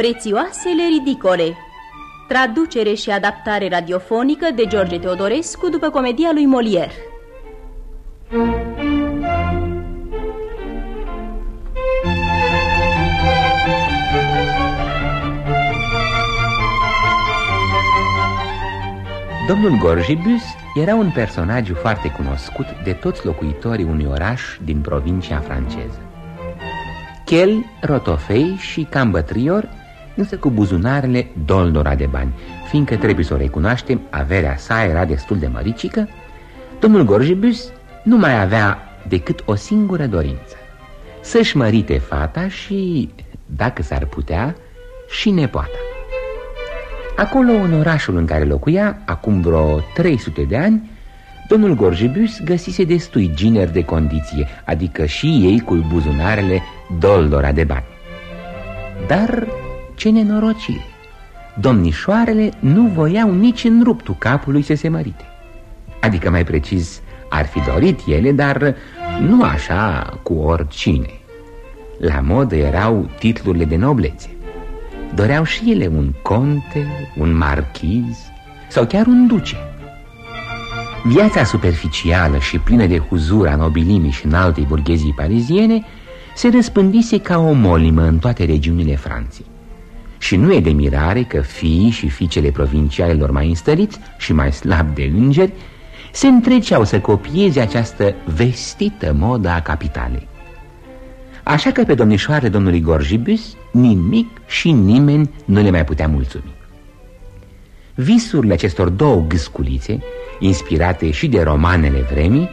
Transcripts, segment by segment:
Prețioasele ridicole Traducere și adaptare radiofonică de George Teodorescu după comedia lui Molière Domnul Gorjibus era un personaj foarte cunoscut de toți locuitorii unui oraș din provincia franceză. Chel, rotofei și cambătrior, însă cu buzunarele doldora de bani, fiindcă trebuie să o recunoaștem, averea sa era destul de măricică, domnul Gorjibus nu mai avea decât o singură dorință, să-și mărite fata și, dacă s-ar putea, și nepoata. Acolo, în orașul în care locuia, acum vreo 300 de ani, domnul Gorjibus găsise destui gineri de condiție, adică și ei cu buzunarele doldora de bani. Dar ce nenorocire! Domnișoarele nu voiau nici în ruptul capului să se mărite. Adică, mai precis, ar fi dorit ele, dar nu așa cu oricine. La modă erau titlurile de noblețe. Doreau și ele un conte, un marchiz sau chiar un duce. Viața superficială și plină de huzur a nobilimii și înaltei burghezii pariziene se răspândise ca o molimă în toate regiunile Franței. Și nu e de mirare că fiii și fiicele provincialelor mai înstăriți și mai slab de îngeri se întreceau să copieze această vestită modă a capitalei. Așa că pe domnișoarele domnului Gorjibus nimic și nimeni nu le mai putea mulțumi. Visurile acestor două gâsculițe, inspirate și de romanele vremii,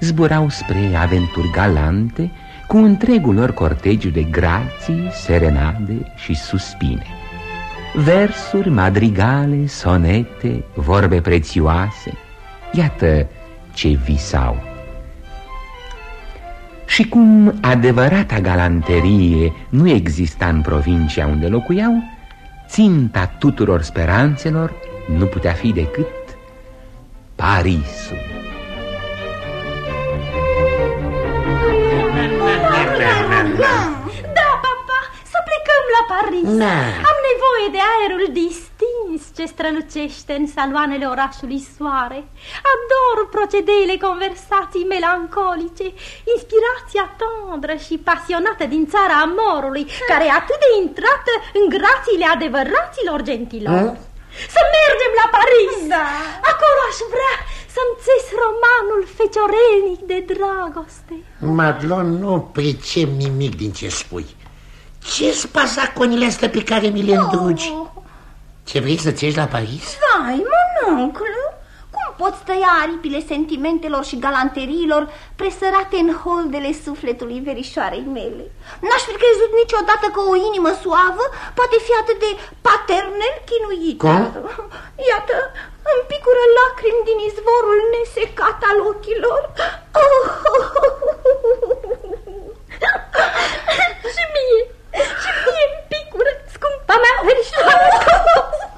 zburau spre aventuri galante cu întregul lor cortegiu de grații, serenade și suspine. Versuri, madrigale, sonete, vorbe prețioase, iată ce visau. Și cum adevărata galanterie nu exista în provincia unde locuiau, ținta tuturor speranțelor nu putea fi decât Parisul. Da, papa, să plecăm la Paris. Na. Am nevoie de aerul distins ce strălucește în saloanele orașului soare. Ador procedeile conversații melancolice, inspirația tandră și pasionată din țara amorului, care e atât de intrată în grațiile adevăraților gentilor. Hmm? Să mergem la Paris! Da. Acolo aș vrea să-mi țes romanul feciorelnic de dragoste. Madlon, nu pricep nimic din ce spui. Ce-s pasaconile astea pe care mi le îndrugi? Oh. Ce vrei să-ți ieși la Paris? Vai, monunclu, cum poți tăia aripile sentimentelor și galanteriilor presărate în holdele sufletului verișoarei mele? N-aș fi crezut niciodată că o inimă suavă poate fi atât de paternel chinuită. Cum? Iată, îmi picură lacrimi din izvorul nesecat al ochilor. Oh, Și mie, și mie îmi picură, scumpa mea verișoară.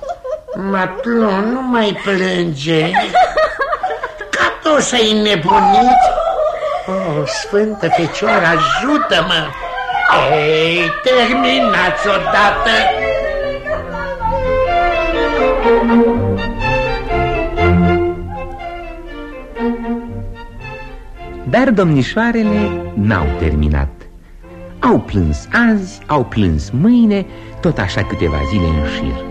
Matlon, nu mai plânge. Ca tu să-i nebunit. Oh, Sfântă Fecioară, ajută-mă! Ei, terminați odată! Dar domnișoarele n-au terminat Au plâns azi, au plâns mâine Tot așa câteva zile în șir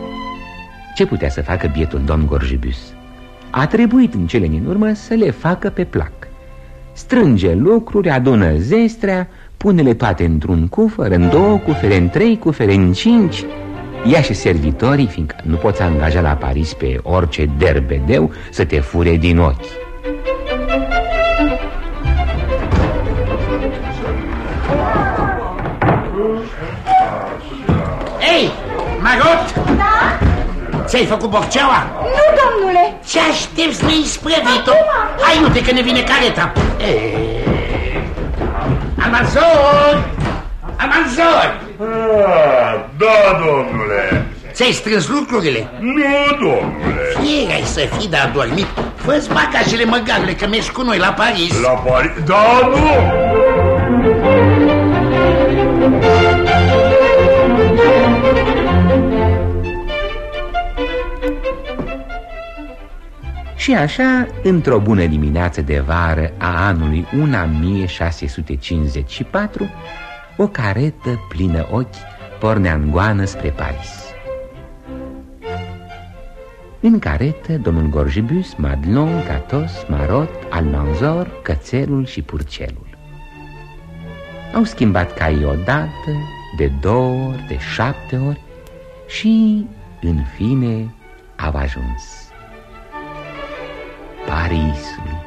Ce putea să facă bietul domn Gorjibus? A trebuit în cele din urmă să le facă pe plac Strânge lucruri, adună zestrea Pune-le toate într-un cufăr, în două cufere, în trei cufere, în cinci Ia și servitorii, fiindcă nu poți angaja la Paris pe orice derbedeu Să te fure din ochi Ei, Marot! Da? Ți-ai făcut bocceaua? Nu, domnule! Ce aștepți neisprăvit-o? Hai, uite că ne vine careta! Ei, Amazon! Amazon! Ah, da, domnule. Ți-ai strâns lucrurile? Nu, domnule. Fie ai să fii de adormit Fă-ți bagajele măgarule că mergi cu noi la Paris La Paris. Da, nu. Și așa, într-o bună dimineață de vară a anului 1654, o caretă plină ochi pornea în goană spre Paris. În caretă, domnul Gorgibus, Madlon, Catos, Marot, Almanzor, Cățelul și Purcelul. Au schimbat caii odată, de două ori, de șapte ori și, în fine, au ajuns. Parisul.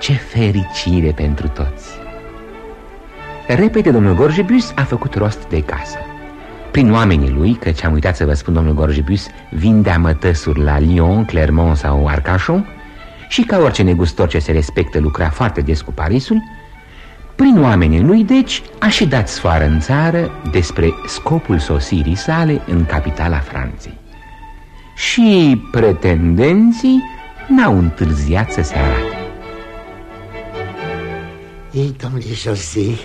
Ce fericire pentru toți! Repede, domnul Gorgibus a făcut rost de casă. Prin oamenii lui, căci am uitat să vă spun, domnul Gorgibus, vindea mătăsuri la Lyon, Clermont sau Arcachon și ca orice negustor ce se respectă lucra foarte des cu Parisul, prin oamenii lui, deci, a și dat sfoară în țară despre scopul sosirii sale în capitala Franței. Și pretendenții n-au întârziat să se arate. Ei, domnule José,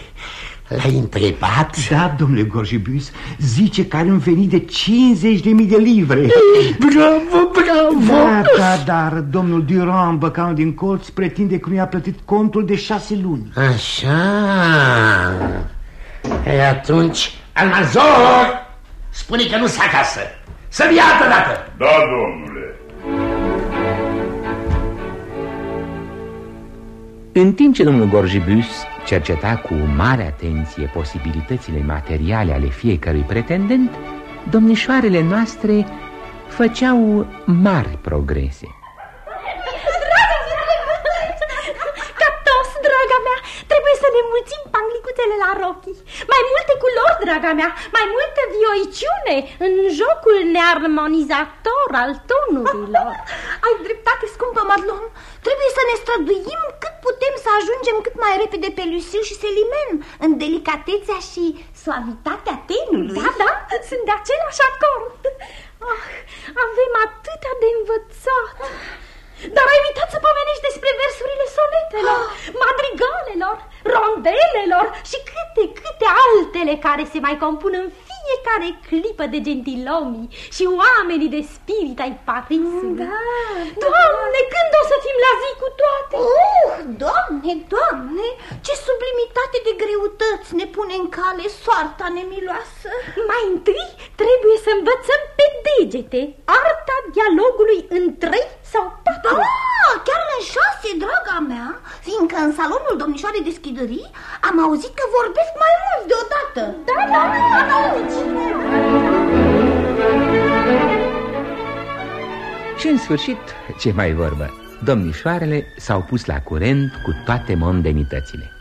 L-ai întrebat? Da, domnule Gorjibus, zice că are un venit de 50.000 de livre. Bravo, bravo! Da, da, dar domnul Durand, băcanul din colț, pretinde că nu i-a plătit contul de șase luni. Așa. E atunci, Almazor, spune că nu s acasă. Să-mi ia dată. Da, domnule În timp ce domnul Gorjibus cerceta cu mare atenție posibilitățile materiale ale fiecărui pretendent, domnișoarele noastre făceau mari progrese. Catos, draga mea, trebuie să ne mulțim panglicuțele la rochii. Mai multe culori, draga mea, mai multă vioiciune în jocul nearmonizator al tonurilor. Ai dreptate, scumpă Marlon. Trebuie să ne străduim cât putem să ajungem cât mai repede pe Lucil și Selimen în delicatețea și suavitatea tenului. Da, da, sunt de același acord. Ah, avem atâtea de învățat. Dar ai uitat să pomenești despre versurile sonetelor, madrigalelor, rondelelor și câte, câte altele care se mai compun în fiecare clipă de gentilomii și oamenii de spirit ai Parisului. Da, Doamne, când o să fim la zi cu toate? Uh, doamne, doamne, ce sublimitate de greutăți ne pune în cale soarta nemiloasă. Mai întâi trebuie să învățăm pe degete arta dialogului în trei sau patru. Da, chiar în șase, draga mea, fiindcă în salonul domnișoarei deschidării am auzit că vorbesc mai mult deodată. Da, da, am auzit și Și în sfârșit, ce mai vorbă, domnișoarele s-au pus la curent cu toate mondenitățile.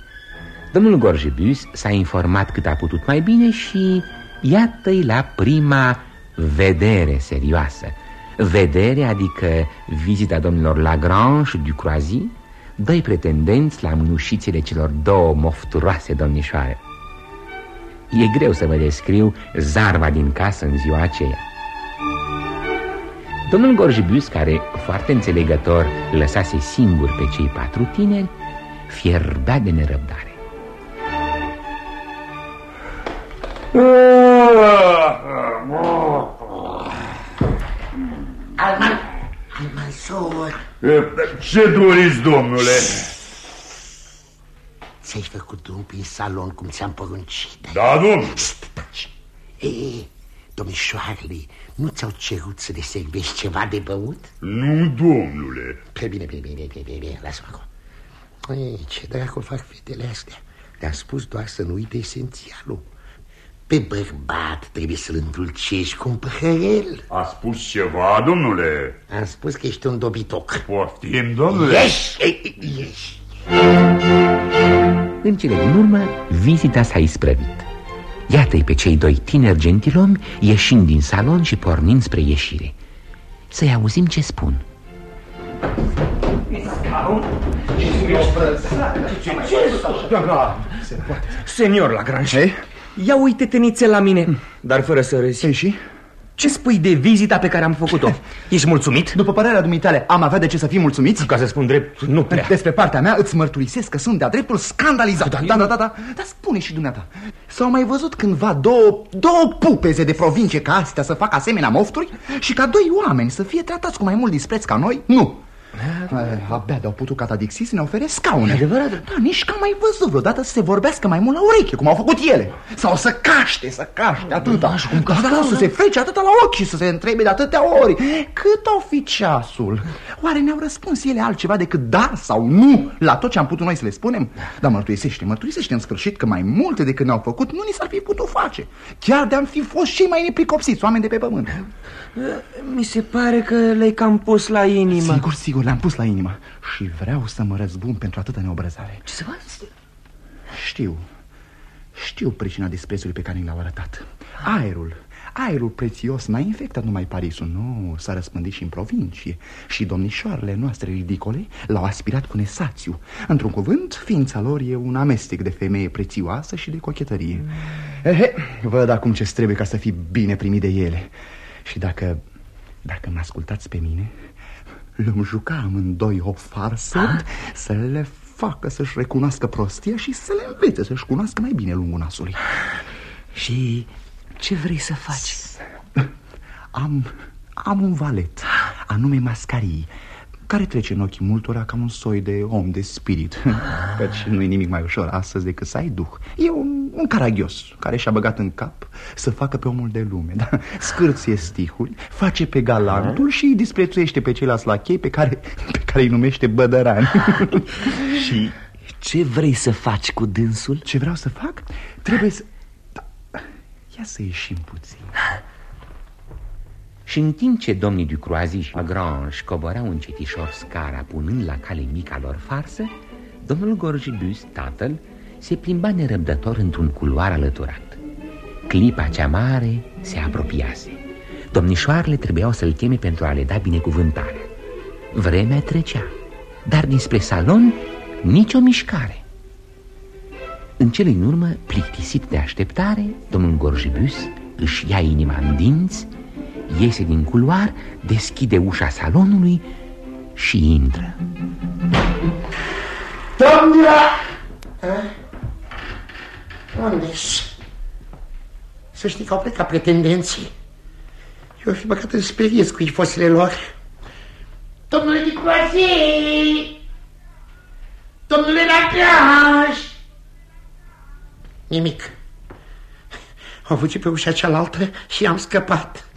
Domnul Gorjibus s-a informat cât a putut mai bine și iată-i la prima vedere serioasă. Vedere, adică vizita domnilor Lagrange și Ducroizy, doi pretendenți la mânușițele celor două mofturoase domnișoare. E greu să vă descriu zarva din casă în ziua aceea. Domnul Gorjibus, care, foarte înțelegător, lăsase singur pe cei patru tineri, fierbea de nerăbdare. Alman, Almanzor Ce doriți, domnule? Ți-ai făcut drum prin salon cum ți-am poruncit. Da, domnule Taci. Ei, domnișoarele, nu ți-au cerut să le servești ceva de băut? Nu, domnule. Pe bine, pe bine, pe bine, lasă-mă acolo. Ei, ce dracu fac fetele astea? Te-am spus doar să nu uite esențialul Pe bărbat trebuie să-l îndulcești cu un păhărel A spus ceva, domnule? Am spus că ești un dobitoc Poftim, domnule Ieși, ei, ieși În cele din urmă, vizita s-a isprăvit. Iată-i pe cei doi tineri gentilomi ieșind din salon și pornind spre ieșire. Să-i auzim ce spun. Senior Lagrange Ia uite-te nițel la mine Dar fără să râzi Ei și? Ce spui de vizita pe care am făcut-o? Ești mulțumit? După părerea dumitale, am avea de ce să fii mulțumiți? Ca să spun drept, nu prea Despre partea mea îți mărturisesc că sunt de-a dreptul scandalizat Da, da, da, da, da, Dar spune și dumneata S-au mai văzut cândva două, două pupeze de provincie ca astea să facă asemenea mofturi Și ca doi oameni să fie tratați cu mai mult dispreț ca noi? Nu Abia de-au putut catadixii să ne ofere scaune. Adevărat? Da, nici că mai văzut vreodată să se vorbească mai mult la ureche, cum au făcut ele. Sau să caște, să caște atâta. da, cum da, da, să se fece atâta la ochi și să se întrebe de atâtea ori. Cât o fi ceasul? Oare ne-au răspuns ele altceva decât da sau nu la tot ce am putut noi să le spunem? Dar mărturisește, mărturisește în sfârșit că mai multe decât ne-au făcut nu ni s-ar fi putut face. Chiar de-am fi fost și mai nepricopsiți, oameni de pe pământ Mi se pare că le-ai cam pus la inimă. Sigur, sigur, le-am pus la inimă. Și vreau să mă răzbun pentru atâta neobrăzare. Ce să faci? Știu. Știu pricina disprețului pe care mi l-au arătat. Aerul. Aerul prețios n-a infectat numai Parisul, nu, s-a răspândit și în provincie. Și domnișoarele noastre ridicole l-au aspirat cu nesațiu. Într-un cuvânt, ființa lor e un amestec de femeie prețioasă și de cochetărie mm. Ehe, văd acum ce trebuie ca să fii bine primit de ele Și dacă, dacă mă ascultați pe mine Le-am juca amândoi o farsă ah? Să le facă să-și recunoască prostia și să le învețe să-și cunoască mai bine lungul nasului Și ce vrei să faci? Am, am un valet, anume Mascarii care trece în ochii multora ca un soi de om de spirit Căci nu e nimic mai ușor astăzi decât să ai duh E un, un caragios care și-a băgat în cap să facă pe omul de lume da? Scârție stihuri, face pe galantul și îi disprețuiește pe ceilalți lachei pe care, pe care îi numește bădăran Și ce vrei să faci cu dânsul? Ce vreau să fac? Trebuie să... Ia să ieșim puțin Și în timp ce domnii du Croazi și Lagrange coborau încetișor scara punând la cale mica lor farsă Domnul Gorgibus, tatăl, se plimba nerăbdător într-un culoar alăturat. Clipa cea mare se apropiase. Domnișoarele trebuiau să-l cheme pentru a le da binecuvântare. Vremea trecea, dar dinspre salon nicio mișcare. În cele din urmă, plictisit de așteptare, domnul Gorjibus își ia inima în dinți, iese din culoar, deschide ușa salonului și intră. Domnule! Unde Să știi că au plecat pretendenții. Eu fi băgat în speriez cu fosile lor. Domnule Dicoazi! Domnule Lacraș! Nimic. Au fugit pe ușa cealaltă și am scăpat.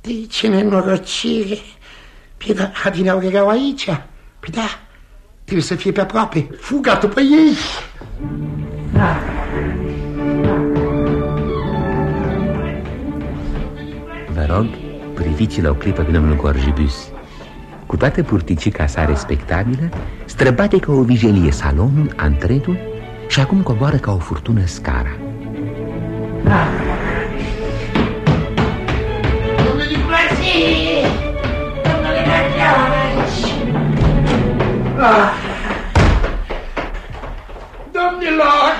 De ce nenorocire! Păi da, adineau erau aici. Păi da, trebuie să fie pe aproape. Fuga după ei! Vă rog, priviți-l o clipă pe domnul Corjibus. Cu toată purticica sa respectabilă, străbate ca o vijelie salonul, antretul și acum coboară ca o furtună scara. Domnilor,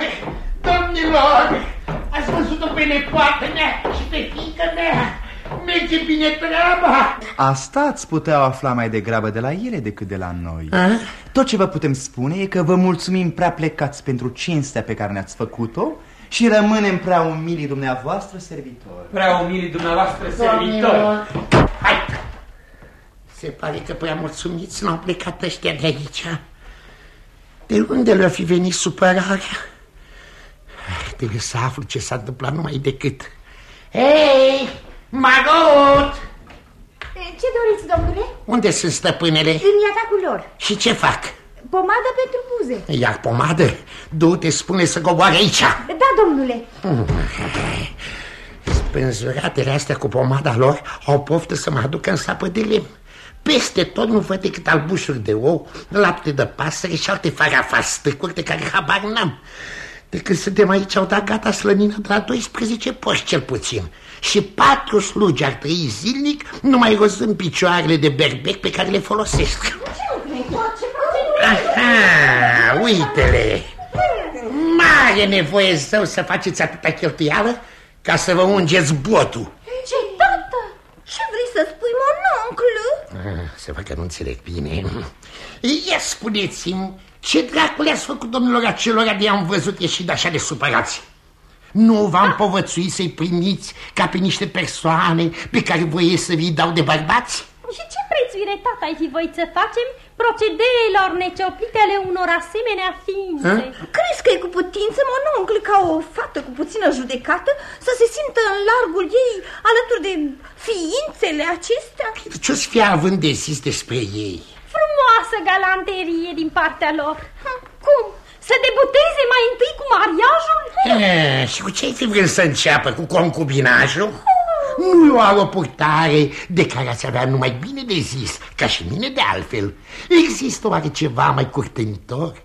domnilor, ați văzut-o pe nepoată mea și pe fiică mea Merge bine treaba Asta ați putea afla mai degrabă de la ele decât de la noi A? Tot ce vă putem spune e că vă mulțumim prea plecați pentru cinstea pe care ne-ați făcut-o Și rămânem prea umilii dumneavoastră servitori Prea umilii dumneavoastră servitori Hai! Se pare că prea mulțumiți n-au plecat ăștia de aici De unde le-a fi venit supărarea? Trebuie să aflu ce s-a întâmplat numai decât Hei! Magot! Ce doriți, domnule? Unde sunt stăpânele? În iatacul lor. Și ce fac? Pomadă pentru buze. Iar pomadă? Du-te, spune să coboare aici. Da, domnule. Spânzuratele astea cu pomada lor au poftă să mă aducă în sapă de lemn. Peste tot nu văd decât albușuri de ou, lapte de pasăre și alte farafastăcuri de care habar n-am. De când suntem aici au dat gata slănină de la 12 poști cel puțin și patru slugi ar trăi zilnic numai rozând picioarele de berbec pe care le folosesc. Aha, uite-le! Mare nevoie zău să faceți atâta cheltuială ca să vă ungeți botul. Ce, tată? Ce vrei să spui, mononclu? Ah, se fac că nu înțeleg bine. Ia spuneți-mi, ce dracu le-ați făcut domnilor acelora de am văzut ieșind așa de supărați? Nu v-am povățuit să-i primiți ca pe niște persoane pe care voie să vi dau de bărbați? Și ce prețuire, tata, ai fi voit să facem procedeelor necioplite ale unor asemenea ființe? Ha? Crezi că e cu putință, mononcle, ca o fată cu puțină judecată să se simtă în largul ei alături de ființele acestea? Ce-o-ți fi având de zis despre ei? Frumoasă galanterie din partea lor. Cum? Să debuteze mai întâi cu mariajul? E, și cu ce ai fi vrând să înceapă? Cu concubinajul? Nu e o purtare de care ați avea numai bine de zis, ca și mine de altfel. Există oare ceva mai curtenitor?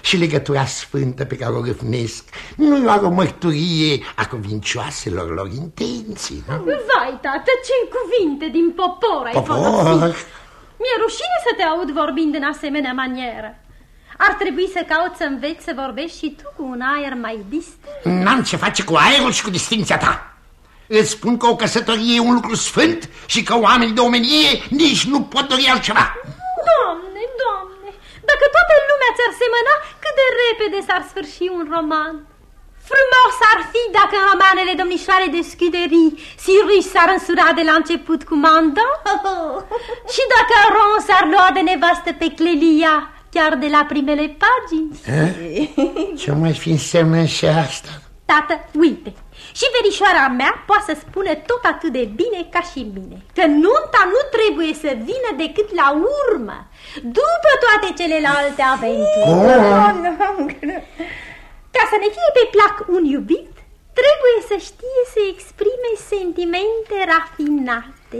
Și legătura sfântă pe care o râvnesc nu e oare o mărturie a cuvincioaselor lor intenții, nu? Vai, tată, ce cuvinte din popor ai Popor? folosit! Mi-e rușine să te aud vorbind în asemenea manieră. Ar trebui să caut să înveți să vorbești și tu cu un aer mai distinct. N-am ce face cu aerul și cu distinția ta. Îți spun că o căsătorie e un lucru sfânt și că oamenii de omenie nici nu pot dori altceva. Doamne, doamne, dacă toată lumea ți-ar semăna, cât de repede s-ar sfârși un roman. Frumos ar fi dacă în romanele domnișoare de scuderii Sirius s-ar însura de la început cu Manda și dacă Ron s-ar lua de nevastă pe Clelia chiar de la primele pagini. Eh? Ce mai fi însemnă și asta? Tată, uite, și verișoara mea poate să spună tot atât de bine ca și mine Că nunta nu trebuie să vină decât la urmă După toate celelalte aventuri Oh. Ca să ne fie pe plac un iubit Trebuie să știe să exprime sentimente rafinate.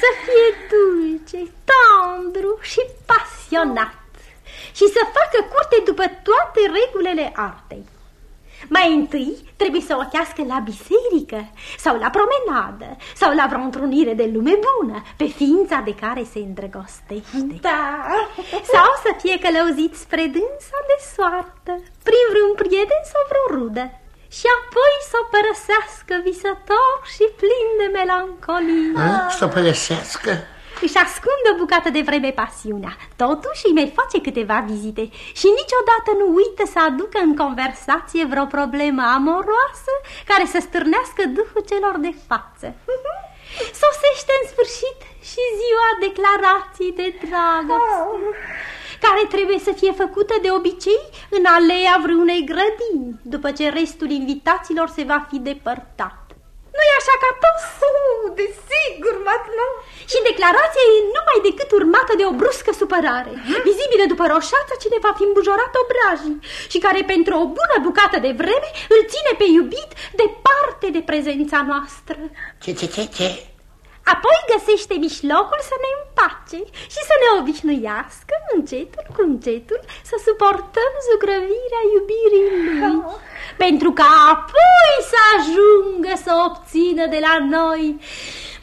Să fie dulce, tandru și pasionat. Și să facă curte după toate regulile artei mai întâi trebuie să o chească la biserică sau la promenadă sau la vreo întrunire de lume bună pe ființa de care se îndrăgostește. Da. Sau să fie călăuzit spre dânsa de soartă, prin vreun prieten sau vreo rudă și apoi să o părăsească visător și plin de melancolie. Eh? Să o părăsească? Își ascunde o bucată de vreme pasiunea, totuși îi mai face câteva vizite și niciodată nu uită să aducă în conversație vreo problemă amoroasă care să stârnească duhul celor de față. Sosește în sfârșit și ziua declarației de dragoste, care trebuie să fie făcută de obicei în aleea vreunei grădini, după ce restul invitaților se va fi depărtat. Nu-i așa ca toți? Oh, desigur, Matlon. Și declarația e numai decât urmată de o bruscă supărare, vizibilă după roșața cine va fi îmbujorat obrajii și care pentru o bună bucată de vreme îl ține pe iubit departe de prezența noastră. Ce, ce, ce, ce? Apoi găsește mijlocul să ne împace și să ne obișnuiască încetul cu încetul să suportăm zugrăvirea iubirii lui. Pentru ca apoi să ajungă să obțină de la noi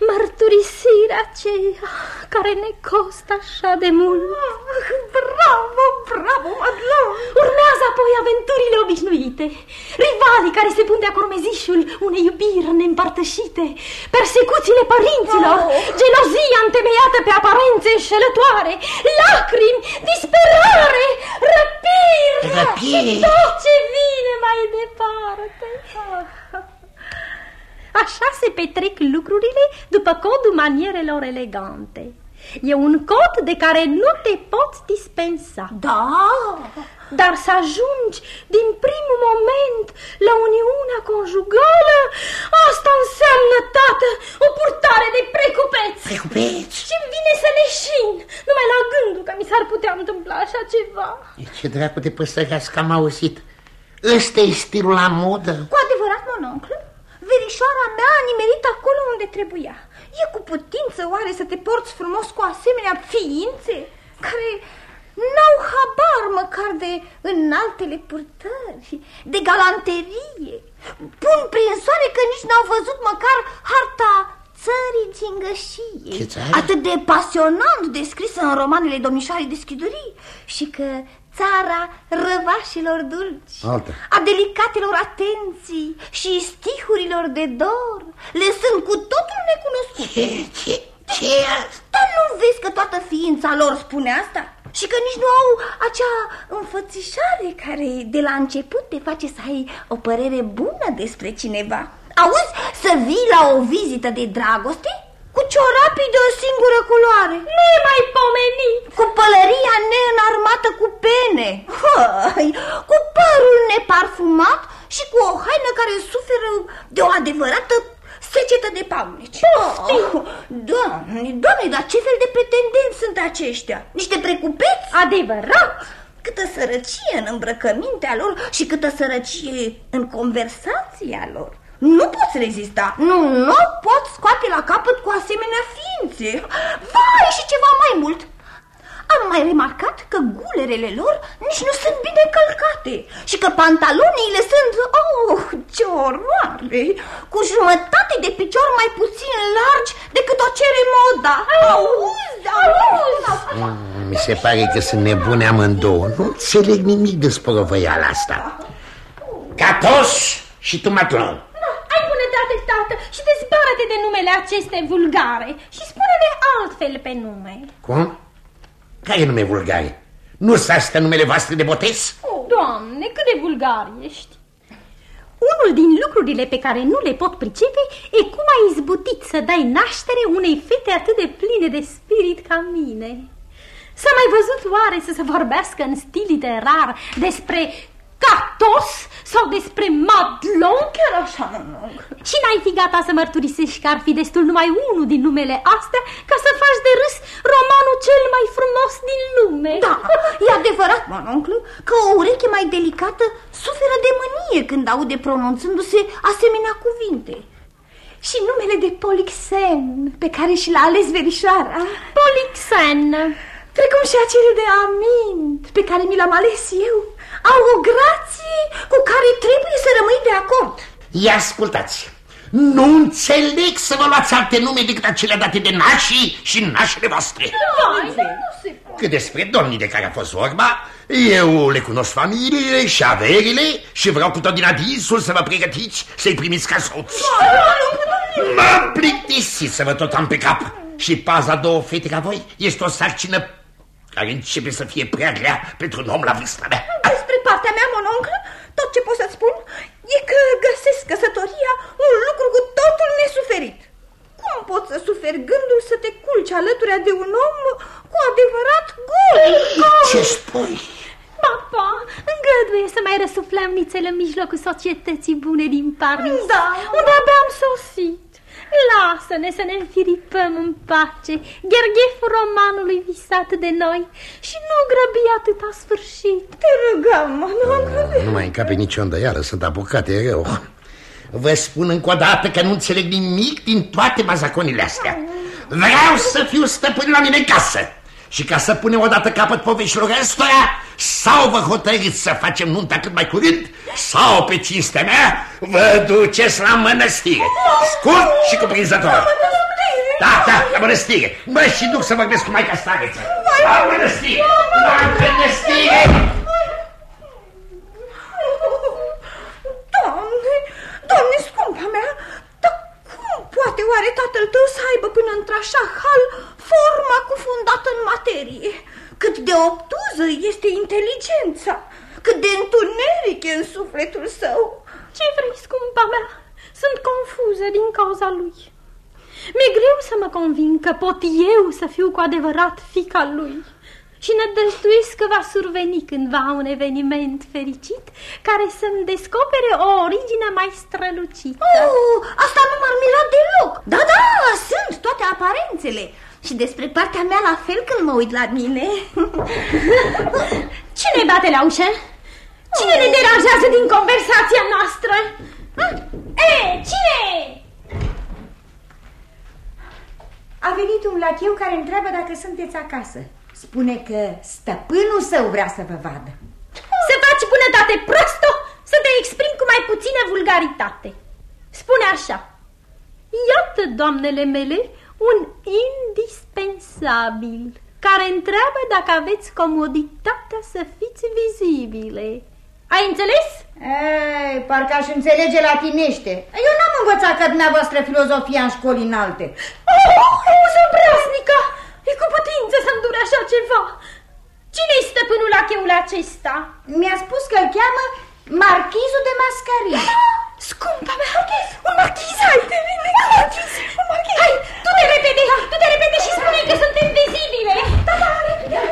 mărturisirea aceea care ne costă așa de mult. Bravo, bravo, Matlon. Urmează apoi aventurile obișnuite, rivalii care se pun de acurmezișul unei iubiri neîmpărtășite, persecuțiile părinților, Oh. gelozia întemeiată pe aparențe înșelătoare, lacrimi, disperare, răpiri Răpiri. și tot ce vine mai departe. Așa se petrec lucrurile după codul manierelor elegante. E un cod de care nu te poți dispensa. Da. Dar să ajungi din primul moment la uniunea conjugală, asta înseamnă, tată, o purtare de precupeți. Precupeți? Și îmi vine să leșin, numai la gândul că mi s-ar putea întâmpla așa ceva. Ce dracu de păsărească am auzit? Ăsta e stilul la modă? Cu adevărat, mononcle, verișoara mea a nimerit acolo unde trebuia. E cu putință oare să te porți frumos cu asemenea ființe care n-au habar măcar de înaltele purtări, de galanterie. Pun prin soare că nici n-au văzut măcar harta țării Ce Gingășie, țară? atât de pasionant descrisă în romanele domnișoarei de schidurii și că țara răvașilor dulci, Altă. a delicatelor atenții și stihurilor de dor, le sunt cu totul necunoscute. Ce, ce, ce e asta? Dar nu vezi că toată ființa lor spune asta? Și că nici nu au acea înfățișare care de la început te face să ai o părere bună despre cineva. Auzi, să vii la o vizită de dragoste cu ciorapii de o singură culoare. mai pomeni. Cu pălăria neînarmată cu pene. Hăi, cu părul neparfumat și cu o haină care suferă de o adevărată secetă de paunici. Oh, doamne, doamne, dar ce fel de pretendenți sunt aceștia? Niște precupeți? Adevărat? Câtă sărăcie în îmbrăcămintea lor și câtă sărăcie în conversația lor. Nu poți rezista, nu, nu poți scoate la capăt cu asemenea ființe. Vai, și ceva mai mult, am mai remarcat că gulerele lor nici nu sunt bine călcate și că pantaloniile sunt, oh, ce oroare, cu jumătate de picior mai puțin largi decât o cere moda. Auzi, auzi, mm, Mi se pare că sunt nebune amândouă. Nu înțeleg nimic despre văiala asta. Catos și tu, Matlon. Ai bunătate, tată, și dezbară-te de numele aceste vulgare și spune-ne altfel pe nume. Cum? Care nume vulgare? Nu s asta numele voastre de botez? Oh, doamne, cât de vulgar ești! Unul din lucrurile pe care nu le pot pricepe e cum ai izbutit să dai naștere unei fete atât de pline de spirit ca mine. S-a mai văzut oare să se vorbească în stil literar despre Catos sau despre Madlon? Chiar așa, nu. Și n-ai fi gata să mărturisești că ar fi destul numai unul din numele astea ca să faci de râs romanul cel mai frumos din lume. Da, e adevărat, mononclu, că o ureche mai delicată suferă de mânie când aude pronunțându-se asemenea cuvinte. Și numele de Polixen, pe care și l-a ales verișoara. Polixen. Precum și acele de Amint, pe care mi l-am ales eu au o grație cu care trebuie să rămâi de acord. Ia ascultați, nu înțeleg să vă luați alte nume decât acelea date de nașii și nașele voastre. Cât despre domnii de care a fost vorba, eu le cunosc familiile și averile și vreau cu tot din adinsul să vă pregătiți să-i primiți ca soți. Mă plictisit să vă tot am pe cap. Și paza două fete ca voi este o sarcină care începe să fie prea grea pentru un om la vârsta mea partea mea, mononclă, tot ce pot să-ți spun e că găsesc căsătoria un lucru cu totul nesuferit. Cum poți să suferi gândul să te culci alături de un om cu adevărat gol? Ce spui? Papa, îngăduie să mai răsuflăm nițel în mijlocul societății bune din Paris, da, unde abia am sosit. Lasă-ne să ne înfiripăm în pace Ghergheful romanului visat de noi. Și nu grăbi atâta sfârșit. Te rugăm, monongule Nu mai încape nicio îndoială, sunt apucate rău. Vă spun încă o dată că nu înțeleg nimic din toate bazaconile astea. Vreau să fiu stăpân la mine casă și ca să punem odată capăt poveștilor ăstora, sau vă hotărâți să facem nunta cât mai curând, sau pe cinstea mea vă duceți la mănăstire. Scurt și cuprinzător. Da, da, la mănăstire. Mă și duc să vorbesc cu Maica Stareță. La mănăstire! La mănăstire! Doamne, doamne, scumpa mea, dar cum poate oare tatăl tău să aibă până într-așa hal forma cufundată în materie? Cât de obtuză este inteligența, cât de întuneric e în sufletul său. Ce vrei, scumpa mea? Sunt confuză din cauza lui. Mi-e greu să mă convin că pot eu să fiu cu adevărat fica lui și nădăjduiesc că va surveni cândva un eveniment fericit care să-mi descopere o origine mai strălucită. Oh, asta nu m-ar mira deloc. Da, da, sunt toate aparențele. Și despre partea mea la fel când mă uit la mine. Cine bate la ușă? Cine ne deranjează din conversația noastră? E, cine? A venit un lacheu care întreabă dacă sunteți acasă. Spune că stăpânul său vrea să vă vadă. Să faci bunătate prosto, să te exprimi cu mai puțină vulgaritate. Spune așa. Iată, doamnele mele, un indispensabil care întreabă dacă aveți comoditatea să fiți vizibile. Ai înțeles? Ei, parcă aș înțelege latinește. Eu n-am învățat ca dumneavoastră filozofia în școli înalte. Oh, auză, brasnică! E cu putință să-mi dure așa ceva. Cine-i stăpânul la cheul acesta? Mi-a spus că îl cheamă Marchizul de Mascarin. Scumpa mea! Un marchiz! Hai, te vine! Un marchiz! Un marchiz! Hai, du-te repede! Du-te repede și spune că suntem vizibile! Da, da,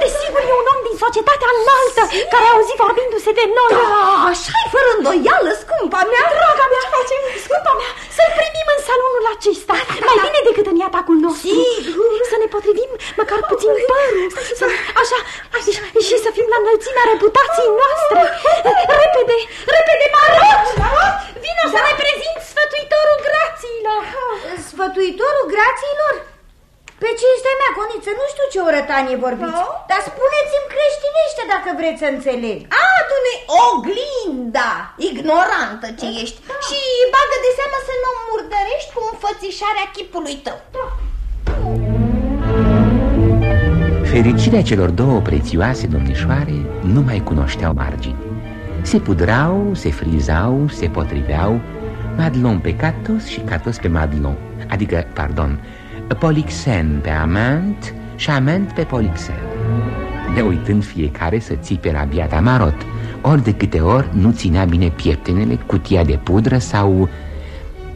Desigur e un om din societatea înaltă care a auzit vorbindu-se de noi. Da, așa-i fără îndoială, scumpa mea. Draga mea, ce facem? Scumpa mea, să-l primim în salonul acesta. Mai bine decât în iatacul nostru. Sigur. Să ne potrivim măcar puțin părul. Să, așa, așa, și să fim la înălțimea reputației noastre. Repede, repede, Marot! Vino să ne prezint sfătuitorul grațiilor. Sfătuitorul grațiilor? Pe cinstea mea, Coniță, nu știu ce orătanie vorbiți, Nu? dar spuneți-mi creștinește dacă vreți să înțeleg. A, tu-ne oglinda, ignorantă ce ești. Și bagă de seamă să nu murdărești cu înfățișarea chipului tău. Fericirea celor două prețioase domnișoare nu mai cunoșteau margini. Se pudrau, se frizau, se potriveau. Madelon pe Catos și Catos pe Madelon. Adică, pardon, Polixen pe Amant și Amant pe Polixen Ne uitând fiecare să țipe la biata Marot Ori de câte ori nu ținea bine pieptenele, cutia de pudră sau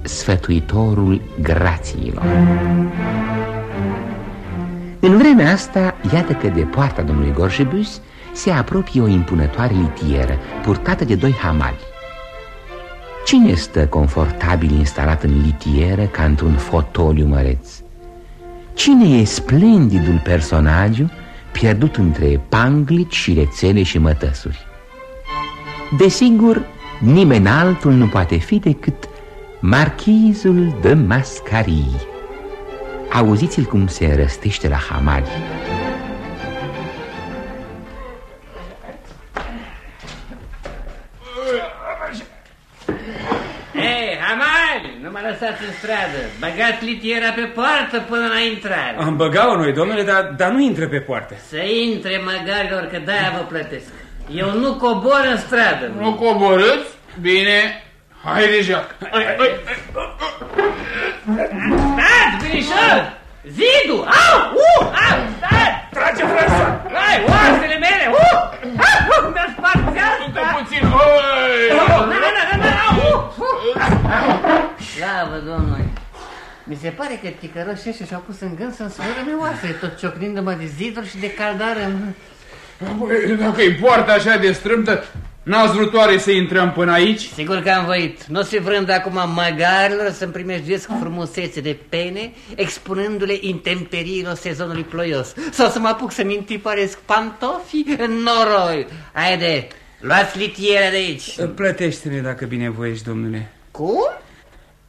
sfătuitorul grațiilor în vremea asta, iată că de poarta domnului Gorjebus se apropie o impunătoare litieră, purtată de doi hamali. Cine stă confortabil instalat în litieră ca într-un fotoliu măreț? Cine e splendidul personagiu pierdut între panglici și rețele și mătăsuri? Desigur, nimeni altul nu poate fi decât marchizul de Mascarii. Auziți-l cum se răstește la hamali hamali, nu mă lăsați în stradă Băgați litiera pe poartă până la intrare Am băgat-o noi, domnule, dar, dar nu intre pe poartă Să intre măgarilor, că de-aia vă plătesc Eu nu cobor în stradă Nu coborâți? Bine, hai deja. Hai, hai, Stați, binișor! Zidu! Au! Uh! Au! Stați! Trage frânsa! Hai, oasele mele! Uh! Ah! Mi-a spart Stai geasta! puțin, oi! Nu, nu, nu, nu, nu! Uh! Slavă Domnului! Mi se pare că ticăroșii ăștia și-au pus în gând să-mi sfărâme oasele, tot ciocnindu-mă de ziduri și de caldare. Băi, Dacă e poarta așa de strâmtă, n-ați vrut oare să intrăm până aici? Sigur că am voit. Nu se vrând acum măgarilor să-mi primejdesc frumusețe de pene, expunându-le intemperiilor sezonului ploios. Sau să mă apuc să-mi întiparesc pantofi în noroi. Haide, luați litiera de aici. Plătește-ne dacă binevoiești, domnule Cum?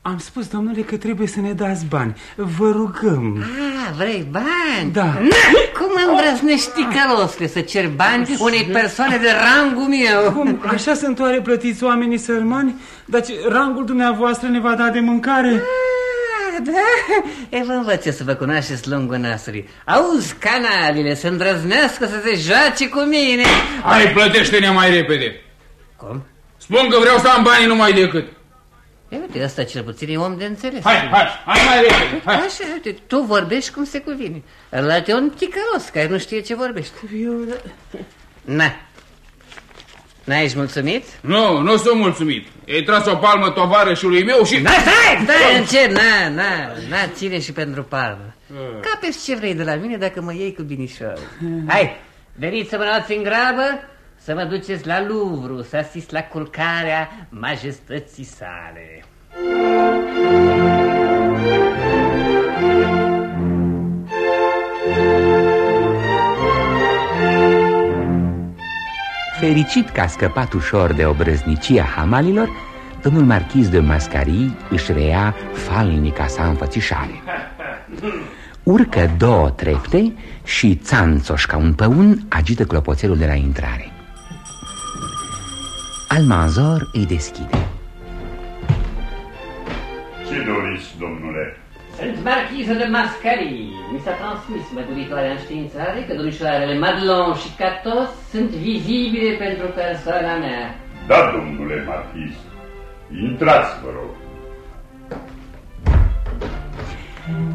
Am spus, domnule, că trebuie să ne dați bani Vă rugăm Ah, vrei bani? Da. Na, cum îndrăznești ticărosle să cer bani unei persoane de rangul meu? Cum? Așa sunt oare plătiți oamenii sărmani? Dar ce, rangul dumneavoastră ne va da de mâncare? Ah, Da, e vă învăț eu să vă cunoașteți lungul nasului. Auzi, canalile, să îndrăznească să se joace cu mine. Hai, plătește-ne mai repede. Cum? Spun că vreau să am banii numai decât. E, uite, ăsta cel puțin e om de înțeles. Hai, hai, hai mai repede. Hai. Așa, uite, tu vorbești cum se cuvine. Ăla e un ticălos care nu știe ce vorbește. Eu... Na. N-ești mulțumit? Nu, nu sunt mulțumit. Ei tras o palmă tovarășului meu și... Na, stai, stai, încet, na, na, na, ține și pentru palmă. Capeți ce vrei de la mine dacă mă iei cu binișor. Hai, veniți să mă luați în grabă, să mă duceți la Louvre, să asist la culcarea majestății sale. Fericit că a scăpat ușor de obrăznicia hamalilor Domnul marchiz de Mascarii își reia falnica sa înfățișare Urcă două trepte și țanțoș ca un păun agită clopoțelul de la intrare Almanzor îi deschide Ce doriți, domnule? Sunt marchiză de Mascarii. Mi s-a transmis măduritoarea înștiințare că domnișoarele Madelon și Catos sunt vizibile pentru persoana mea. Da, domnule marchiz. Intrați, vă rog.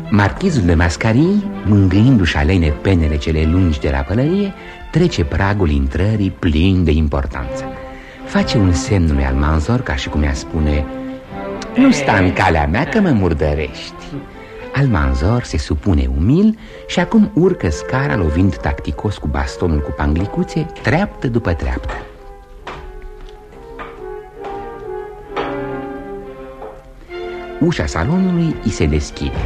Marchizul de Mascarii, mângâindu-și alene penele cele lungi de la pălărie Trece pragul intrării plin de importanță Face un semn lui Almanzor ca și cum i-a spune Nu sta în calea mea că mă murdărești. Almanzor se supune umil și acum urcă scara lovind tacticos cu bastonul cu panglicuțe Treaptă după treaptă. Ușa salonului îi se deschide.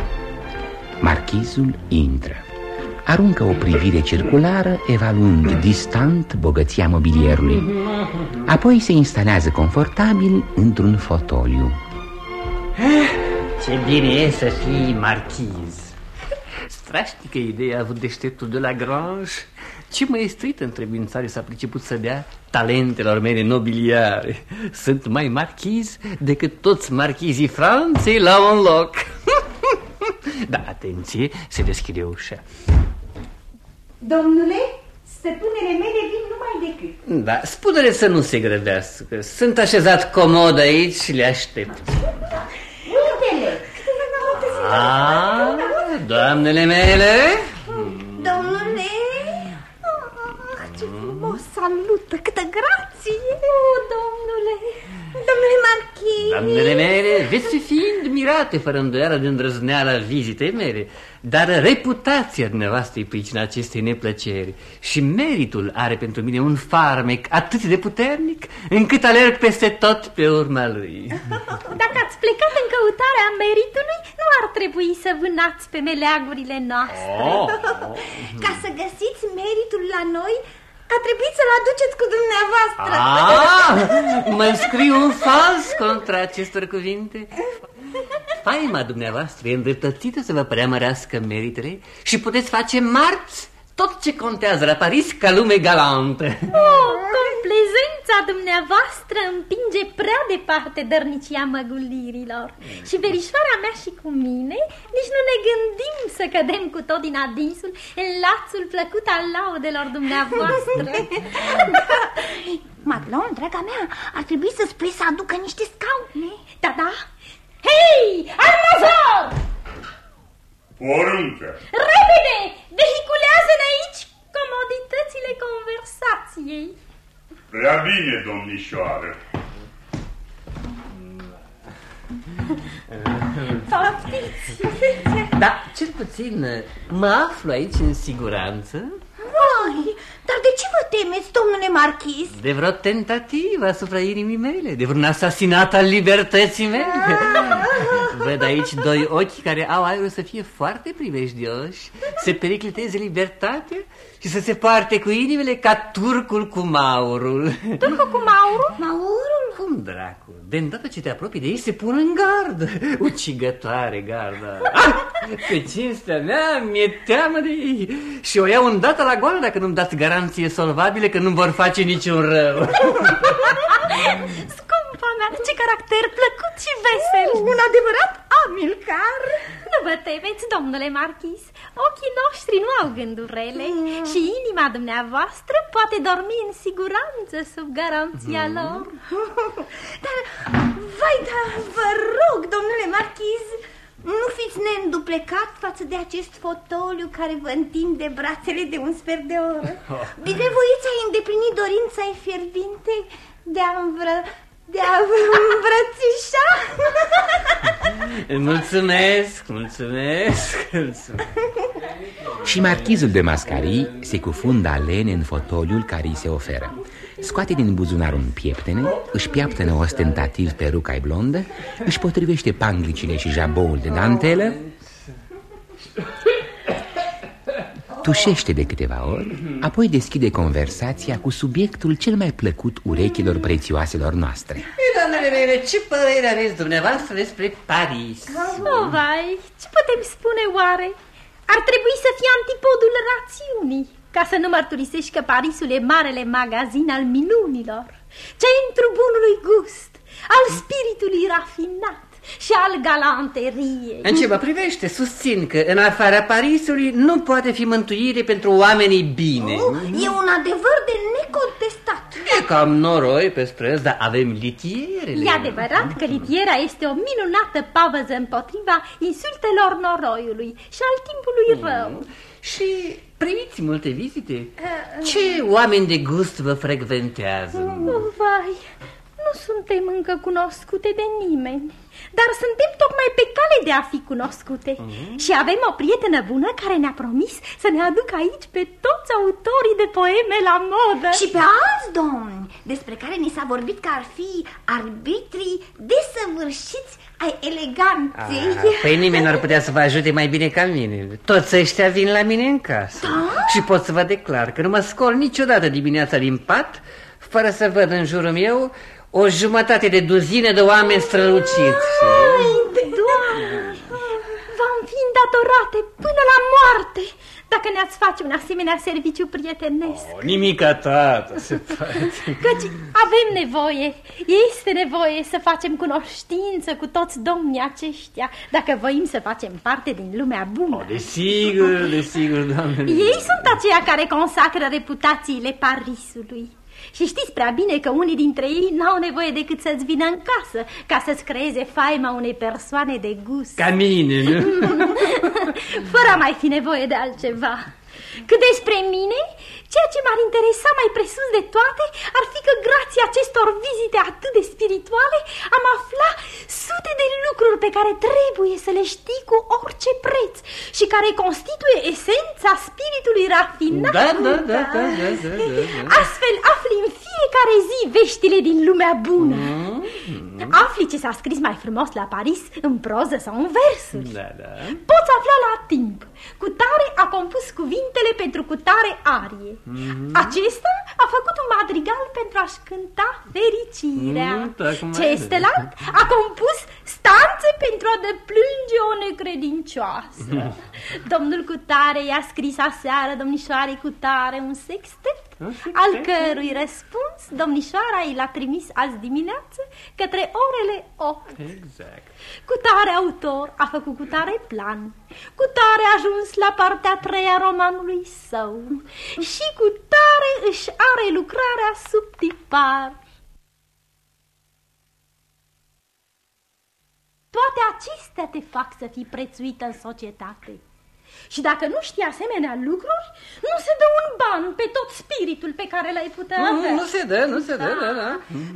Marchizul intră Aruncă o privire circulară Evaluând distant bogăția mobilierului. Apoi se instalează confortabil într-un fotoliu. Ce bine e să fii marchiz. Strașnică idee a avut deșteptul de la Grange. Ce măestrită întrebințare s-a priceput să dea talentelor mele nobiliare. Sunt mai marchiz decât toți marchizii Franței la un loc. Da, atenție, se deschide ușa Domnule, stăpânele mele vin numai decât. Da, spune-le să nu se grăbească. Sunt așezat comod aici și le aștept. Uite-le! Ah, doamnele mele? Domnule, ah, ce frumos salută, câtă grație! Oh, domnule! Domnule marchis! Doamnele mele, veți fi admirate fără îndoială de îndrăzneala vizitei mele Dar reputația dumneavoastră e pricina acestei neplăceri Și meritul are pentru mine un farmec atât de puternic Încât alerg peste tot pe urma lui Dacă ați plecat în căutarea meritului Nu ar trebui să vânați pe meleagurile noastre oh. Ca să găsiți meritul la noi a trebuit să-l aduceți cu dumneavoastră. Ah, Mă scriu un fals contra acestor cuvinte. Faima dumneavoastră e îndreptățită să vă preamărească meritele Și puteți face marți tot ce contează la Paris ca lume galantă. Oh, Complezența dumneavoastră împinge prea departe dărnicia măgulirilor. Și verișoara mea și cu mine nici nu ne gândim să cădem cu tot din adinsul În lațul plăcut al laudelor dumneavoastră. Maglon, draga mea, ar trebui să spui să aducă niște scaune. Da, da. Hei, armazor! Poruncă! Repede! Vehiculează-ne aici comoditățile conversației. Prea bine, domnișoară. Da, cel puțin mă aflu aici în siguranță Vai, dar de ce vă temeți, domnule marchis? De vreo tentativă asupra inimii mele De vreun asasinat al libertății mele Văd aici doi ochi care au aerul să fie foarte primejdioși Se pericliteze libertatea și să se poarte cu inimile ca turcul cu maurul Turcul cu maurul? Maurul? Cum dracu? De îndată ce te apropii de ei se pun în gard Ucigătoare garda ah, Pe cinstea mea mi-e teamă de ei Și o iau îndată la goală dacă nu-mi dați garanție solvabile Că nu vor face niciun rău Scumpa mea, ce caracter plăcut și vesel Un adevărat Amilcar Nu vă temeți, domnule marchis Ochii noștri nu au gânduri rele mm. Și inima dumneavoastră poate dormi în siguranță sub garanția mm. lor Dar, vai, da, vă rog, domnule marchiz nu fiți neînduplecat față de acest fotoliu care vă întinde brațele de un sfert de oră. Binevoiți ai îndeplinit dorința ei fierbinte de a îmbră... de a îmbrățișa. mulțumesc, mulțumesc, mulțumesc. Și marchizul de mascarii se cufundă alene în fotoliul care îi se oferă Scoate din buzunar un pieptene, își piaptănă ostentativ peruca blondă Își potrivește panglicile și jaboul de dantelă Tușește de câteva ori, apoi deschide conversația cu subiectul cel mai plăcut urechilor prețioaselor noastre Doamnele mele, ce părere aveți dumneavoastră despre Paris? Oh, vai, ce putem spune oare? Ar trebui să fie antipodul rațiunii ca să nu mărturisești că Parisul e marele magazin al minunilor, centru bunului gust, al spiritului rafinat și al galanteriei. În ce mă privește, susțin că în afara Parisului nu poate fi mântuire pentru oamenii bine. Oh, e un adevăr de necontestat. E cam noroi pe străzi, dar avem litierele. E adevărat că litiera este o minunată pavăză împotriva insultelor noroiului și al timpului mm. rău. Și primiți multe vizite? Ce oameni de gust vă frecventează? Oh, vai, nu suntem încă cunoscute de nimeni, dar suntem tocmai pe cale de a fi cunoscute. Mm. Și avem o prietenă bună care ne-a promis să ne aducă aici pe toți autorii de poeme la modă. Și pe alți domni, despre care ni s-a vorbit că ar fi arbitrii desăvârșiți ai eleganței. Ah, păi nimeni nu ar putea să vă ajute mai bine ca mine. Toți ăștia vin la mine în casă. Da? Și pot să vă declar că nu mă scol niciodată dimineața din pat fără să văd în jurul meu o jumătate de duzină de oameni străluciți. Doamne, v-am fi îndatorate până la moarte dacă ne-ați face un asemenea serviciu prietenesc. Oh, nimica, tată, se poate. Căci avem nevoie, este nevoie să facem cunoștință cu toți domnii aceștia, dacă voim să facem parte din lumea bună. Oh, desigur, desigur, doamne. Ei sunt aceia care consacră reputațiile Parisului. Și știți prea bine că unii dintre ei n-au nevoie decât să-ți vină în casă ca să-ți creeze faima unei persoane de gust. Ca mine, nu? Fără a mai fi nevoie de altceva. Cât despre mine, ceea ce m-ar interesa mai presus de toate ar fi că grație acestor vizite atât de spirituale am aflat sute de lucruri pe care trebuie să le știi cu orice preț și care constituie esența spiritului rafinat. Da, da, da, da, da, da, da, da. Astfel afli în fiecare zi veștile din lumea bună. Mm -hmm. Afli ce s-a scris mai frumos la Paris în proză sau în versuri. Da, da. Poți afla la timp. Cutare a compus cuvintele pentru cutare arie. Mm -hmm. Acesta a făcut un madrigal pentru a-și cânta fericirea. Mm, Celălalt a compus stanțe pentru a deplânge o necredincioasă. Domnul Cutare i-a scris aseară domnișoarei Cutare un sextet al cărui răspuns domnișoara i l-a trimis azi dimineață către orele 8. Exact. Cu tare autor a făcut cu tare plan, cu tare a ajuns la partea a treia romanului său și cu tare își are lucrarea sub tipar. Toate acestea te fac să fii prețuită în societate. Și dacă nu știi asemenea lucruri, nu se dă un ban pe tot spiritul pe care l-ai putea nu, avea. Nu se dă, nu se dă, da, da.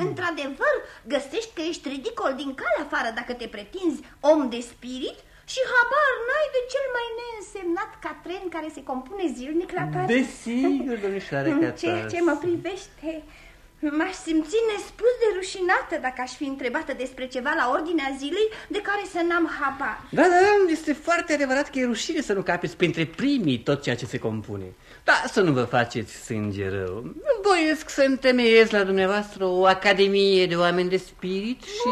Într-adevăr, găsești că ești ridicol din cale afară dacă te pretinzi om de spirit și habar n-ai de cel mai neînsemnat catren care se compune zilnic la toate. Desigur, domnișoare În ceea ce mă privește, M-aș simți nespus de rușinată dacă aș fi întrebată despre ceva la ordinea zilei de care să n-am habar. Da, da, este foarte adevărat că e rușine să nu capeți printre primii tot ceea ce se compune. Da, să nu vă faceți sânge rău. Voiesc să întemeiez la dumneavoastră o academie de oameni de spirit și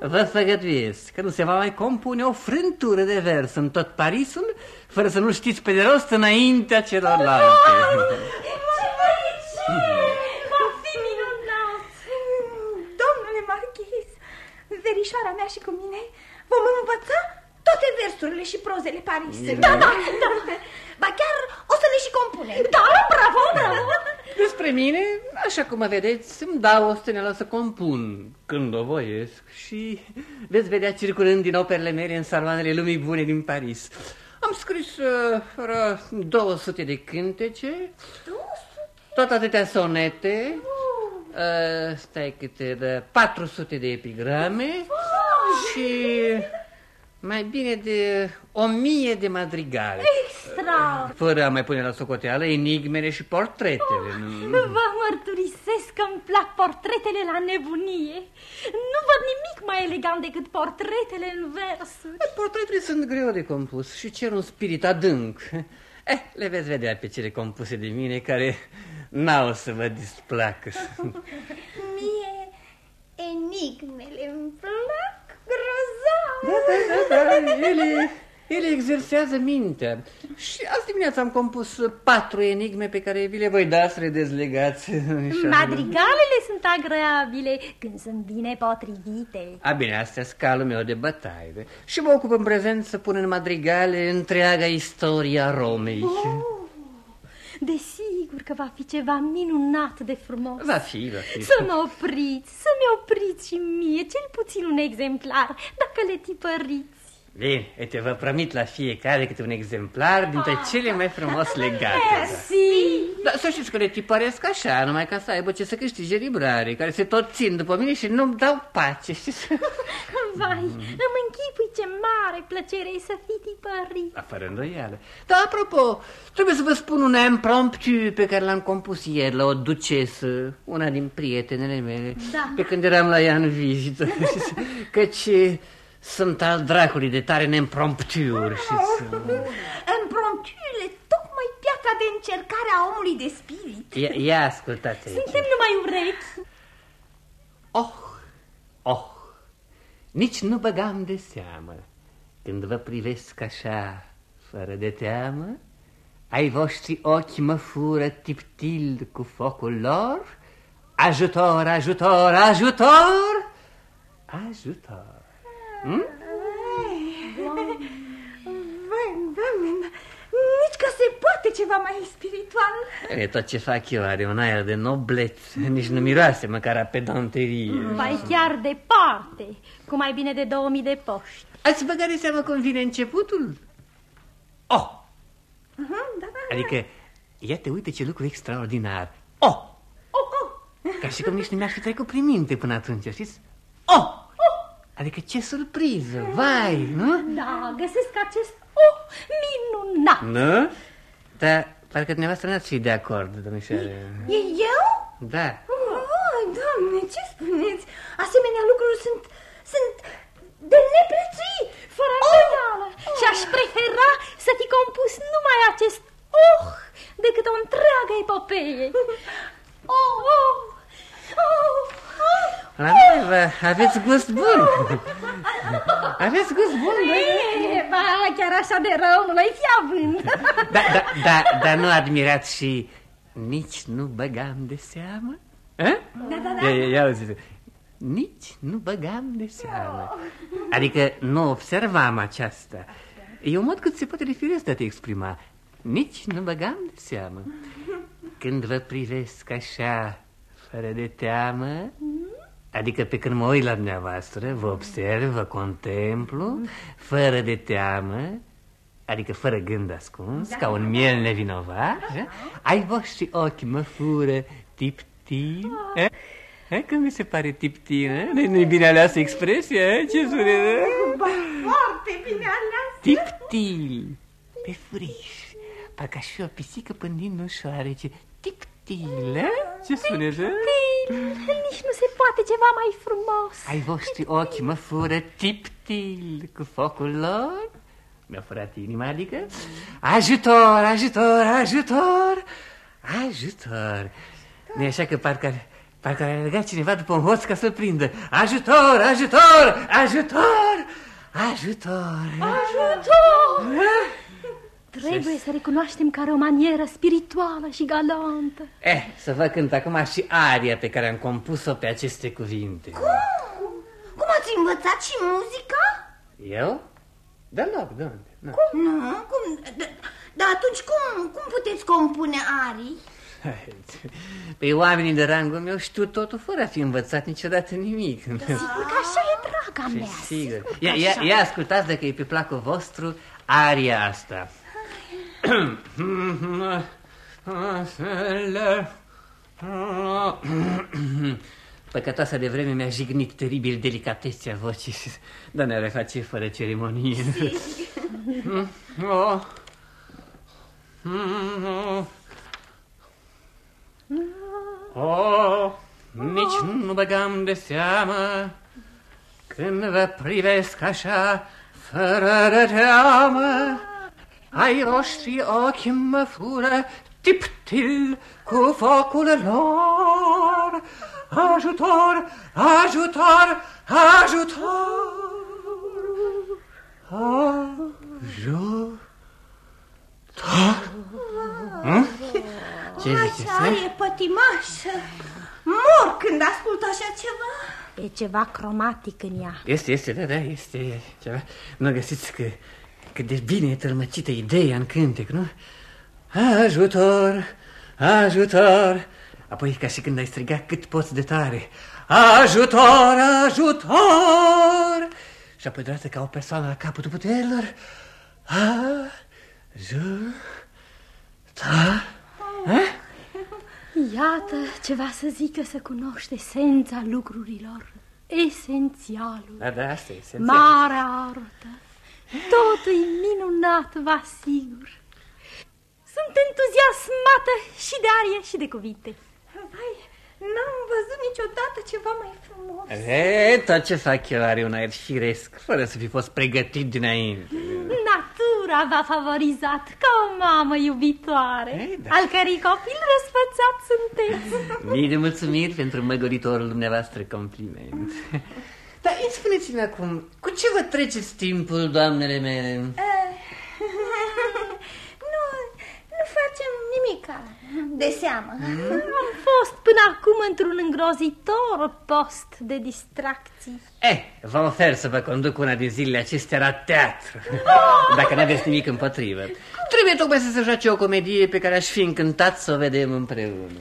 vă făgăduiesc că nu se va mai compune o frântură de vers în tot Parisul fără să nu știți pe de rost înaintea celorlalte. verișoara mea și cu mine vom învăța toate versurile și prozele Parisului. Da, da, da. Ba chiar o să le și compunem. Da, bravo, bravo. Despre mine, așa cum mă vedeți, îmi dau o stânelă să compun când o voiesc și veți vedea circulând din operele mele în saloanele lumii bune din Paris. Am scris uh, 200 de cântece, 200? tot atâtea sonete, Uh, stai câte de 400 de epigrame și mai bine de o mie de madrigale. Extra! Fără a mai pune la socoteală enigmele și portretele. Oh, nu? Vă mărturisesc că îmi plac portretele la nebunie. Nu văd nimic mai elegant decât portretele în versuri. Portretele sunt greu de compus și cer un spirit adânc. Eh, le veți vedea pe cele compuse de mine care n-au să vă displacă. Mie enigmele îmi plac grozav. Da, da, da, da, ele, ele exersează mintea. Și azi dimineața am compus patru enigme pe care vi le voi da să le dezlegați. Madrigalele sunt agreabile când sunt bine potrivite. A, bine, astea scalul meu de bătaie. Și mă ocup în prezent să pun în madrigale întreaga istoria Romei. Oh. Desigur că va fi ceva minunat de frumos. Va fi, va fi. Să mă opriți, să-mi opriți și mie, cel puțin un exemplar, dacă le tipăriți. Bine, te vă promit la fiecare câte un exemplar dintre ah. cele mai frumos legate. Merci, Da, să știți că le tipăresc așa, numai ca să aibă ce să câștige librare, care se tot țin după mine și nu-mi dau pace, știți? Vai, îmi închipui ce mare plăcere e să fii tipărit. Da, fără îndoială. Dar, apropo, trebuie să vă spun un impromptu pe care l-am compus ieri la o ducesă, una din prietenele mele, Da. pe când eram la ea în vizită. Căci sunt al dracului de tare în imprompturi, știți? Împrompturile, tocmai piatra de încercare a omului de spirit. Ia, ia ascultați aici. Suntem numai urechi. Oh, oh, nici nu băgam de seamă când vă privesc așa, fără de teamă, ai voștri ochi mă fură tiptil cu focul lor, ajutor, ajutor, ajutor, ajutor. Hm? Vai, doamne, nici că se poate ceva mai spiritual. E, tot ce fac eu are un aer de noblețe, nici nu miroase măcar a pedanterie. Vai chiar departe, cu mai bine de 2000 de poști. Ați băgat de seamă cum vine începutul? Oh! Mhm, da, da. Adică, iată, uite ce lucru extraordinar. Oh! Oh, oh. Ca și cum nici nu mi-ar fi trecut prin minte până atunci, știți? Oh! Adică ce surpriză, vai, nu? Da, găsesc acest oh minunat. Nu? Dar parcă dumneavoastră n-ați fi de acord, domnișoare. E eu? Da. Oh, doamne, ce spuneți? Asemenea lucruri sunt, sunt de neprețuit. Fără îndoială. Și aș prefera să fi compus numai acest oh decât o întreagă epopee. Oh, oh, oh, oh. La noi, vă, aveți gust bun. Aveți gust bun, da? E, ba, chiar așa de rău nu l-ai fi având. Da, da, da, dar nu admirați și nici nu băgam de seamă? A? Da, da, da. Ia, ia, ia auziți. Nici nu băgam de seamă. Adică nu observam aceasta. E un mod cât se poate de firesc de a te exprima. Nici nu băgam de seamă. Când vă privesc așa, fără de teamă, adică pe când mă uit la dumneavoastră, vă observ, vă contemplu, fără de teamă, adică fără gând ascuns, ca un miel nevinovat, așa, ai voștri ochi mă fură tip-tip, eh? Eh, Cum mi se pare tip-tip, eh? Nu- Nu-i bine aleasă expresia, eh? Ce sună, eh? Ba, foarte bine aleasă. Tip-til, pe friș, parcă aș fi o pisică pândind în șoarece, tip-til, eh? Ce spune, eh? Nici nu se poate ceva mai frumos. Ai voștri ochi mă fură tip-til cu focul lor? Mi-a furat inima, adică? Ajutor, ajutor, ajutor, ajutor. nu așa că parcă, parcă a alergat cineva după un hoț ca să-l prindă. Ajutor, ajutor, ajutor, ajutor. Ajutor! Trebuie să recunoaștem că are o manieră spirituală și galantă. Eh, să vă cânt acum și aria pe care am compus-o pe aceste cuvinte. Cum? Cum ați învățat și muzica? Eu? Deloc, de unde? Nu. Cum? Nu, cum? Dar da, atunci cum, cum puteți compune arii? Pe oamenii de rangul meu știu totul fără a fi învățat niciodată nimic. Sigur că așa e, draga mea. Sigur. Ia, ia, ia ascultați dacă e pe placul vostru aria asta. Păcătoasa de vreme mi-a jignit teribil delicatețea vocii, dar ne reface fără ceremonie. Oh. Oh, nici nu băgam de seamă când vă privesc așa, fără de teamă. Ai roștri ochi mă fură tiptil cu focul lor. Ajutor, ajutor, ajutor. Ajutor. Hm? Ce ziceți? Așa eh? e pătimașă. Mor când ascult așa ceva. E ceva cromatic în ea. Este, este, da, da, este ceva. Nu găsiți că, cât de bine e tălmăcită ideea în cântec, nu? Ajutor, ajutor. Apoi ca și când ai strigat cât poți de tare. Ajutor, ajutor. Și apoi deodată ca o persoană la capătul puterilor. Ajutor. Ha? Iată ceva să zică să cunoști esența lucrurilor. Esențialul. Da, da, asta e esențial. Marea artă. Totul e minunat, vă asigur. Sunt entuziasmată și de arie și de cuvinte. Vai, n-am văzut niciodată ceva mai frumos. E, tot ce fac eu are un aer firesc, fără să fi fost pregătit dinainte. Natura v-a favorizat ca o mamă iubitoare, Ei, da. al cărei copil răsfățat sunteți. Mii de mulțumiri pentru măgoritorul dumneavoastră compliment. Dar spuneți-mi acum, cu ce vă treceți timpul, doamnele mele? nu, nu facem nimica de seamă. Am fost până acum într-un îngrozitor post de distracții. Eh, vă ofer să vă conduc una din zilele acestea la teatru, dacă nu aveți nimic împotrivă. Trebuie tocmai să se joace o comedie pe care aș fi încântat să o vedem împreună.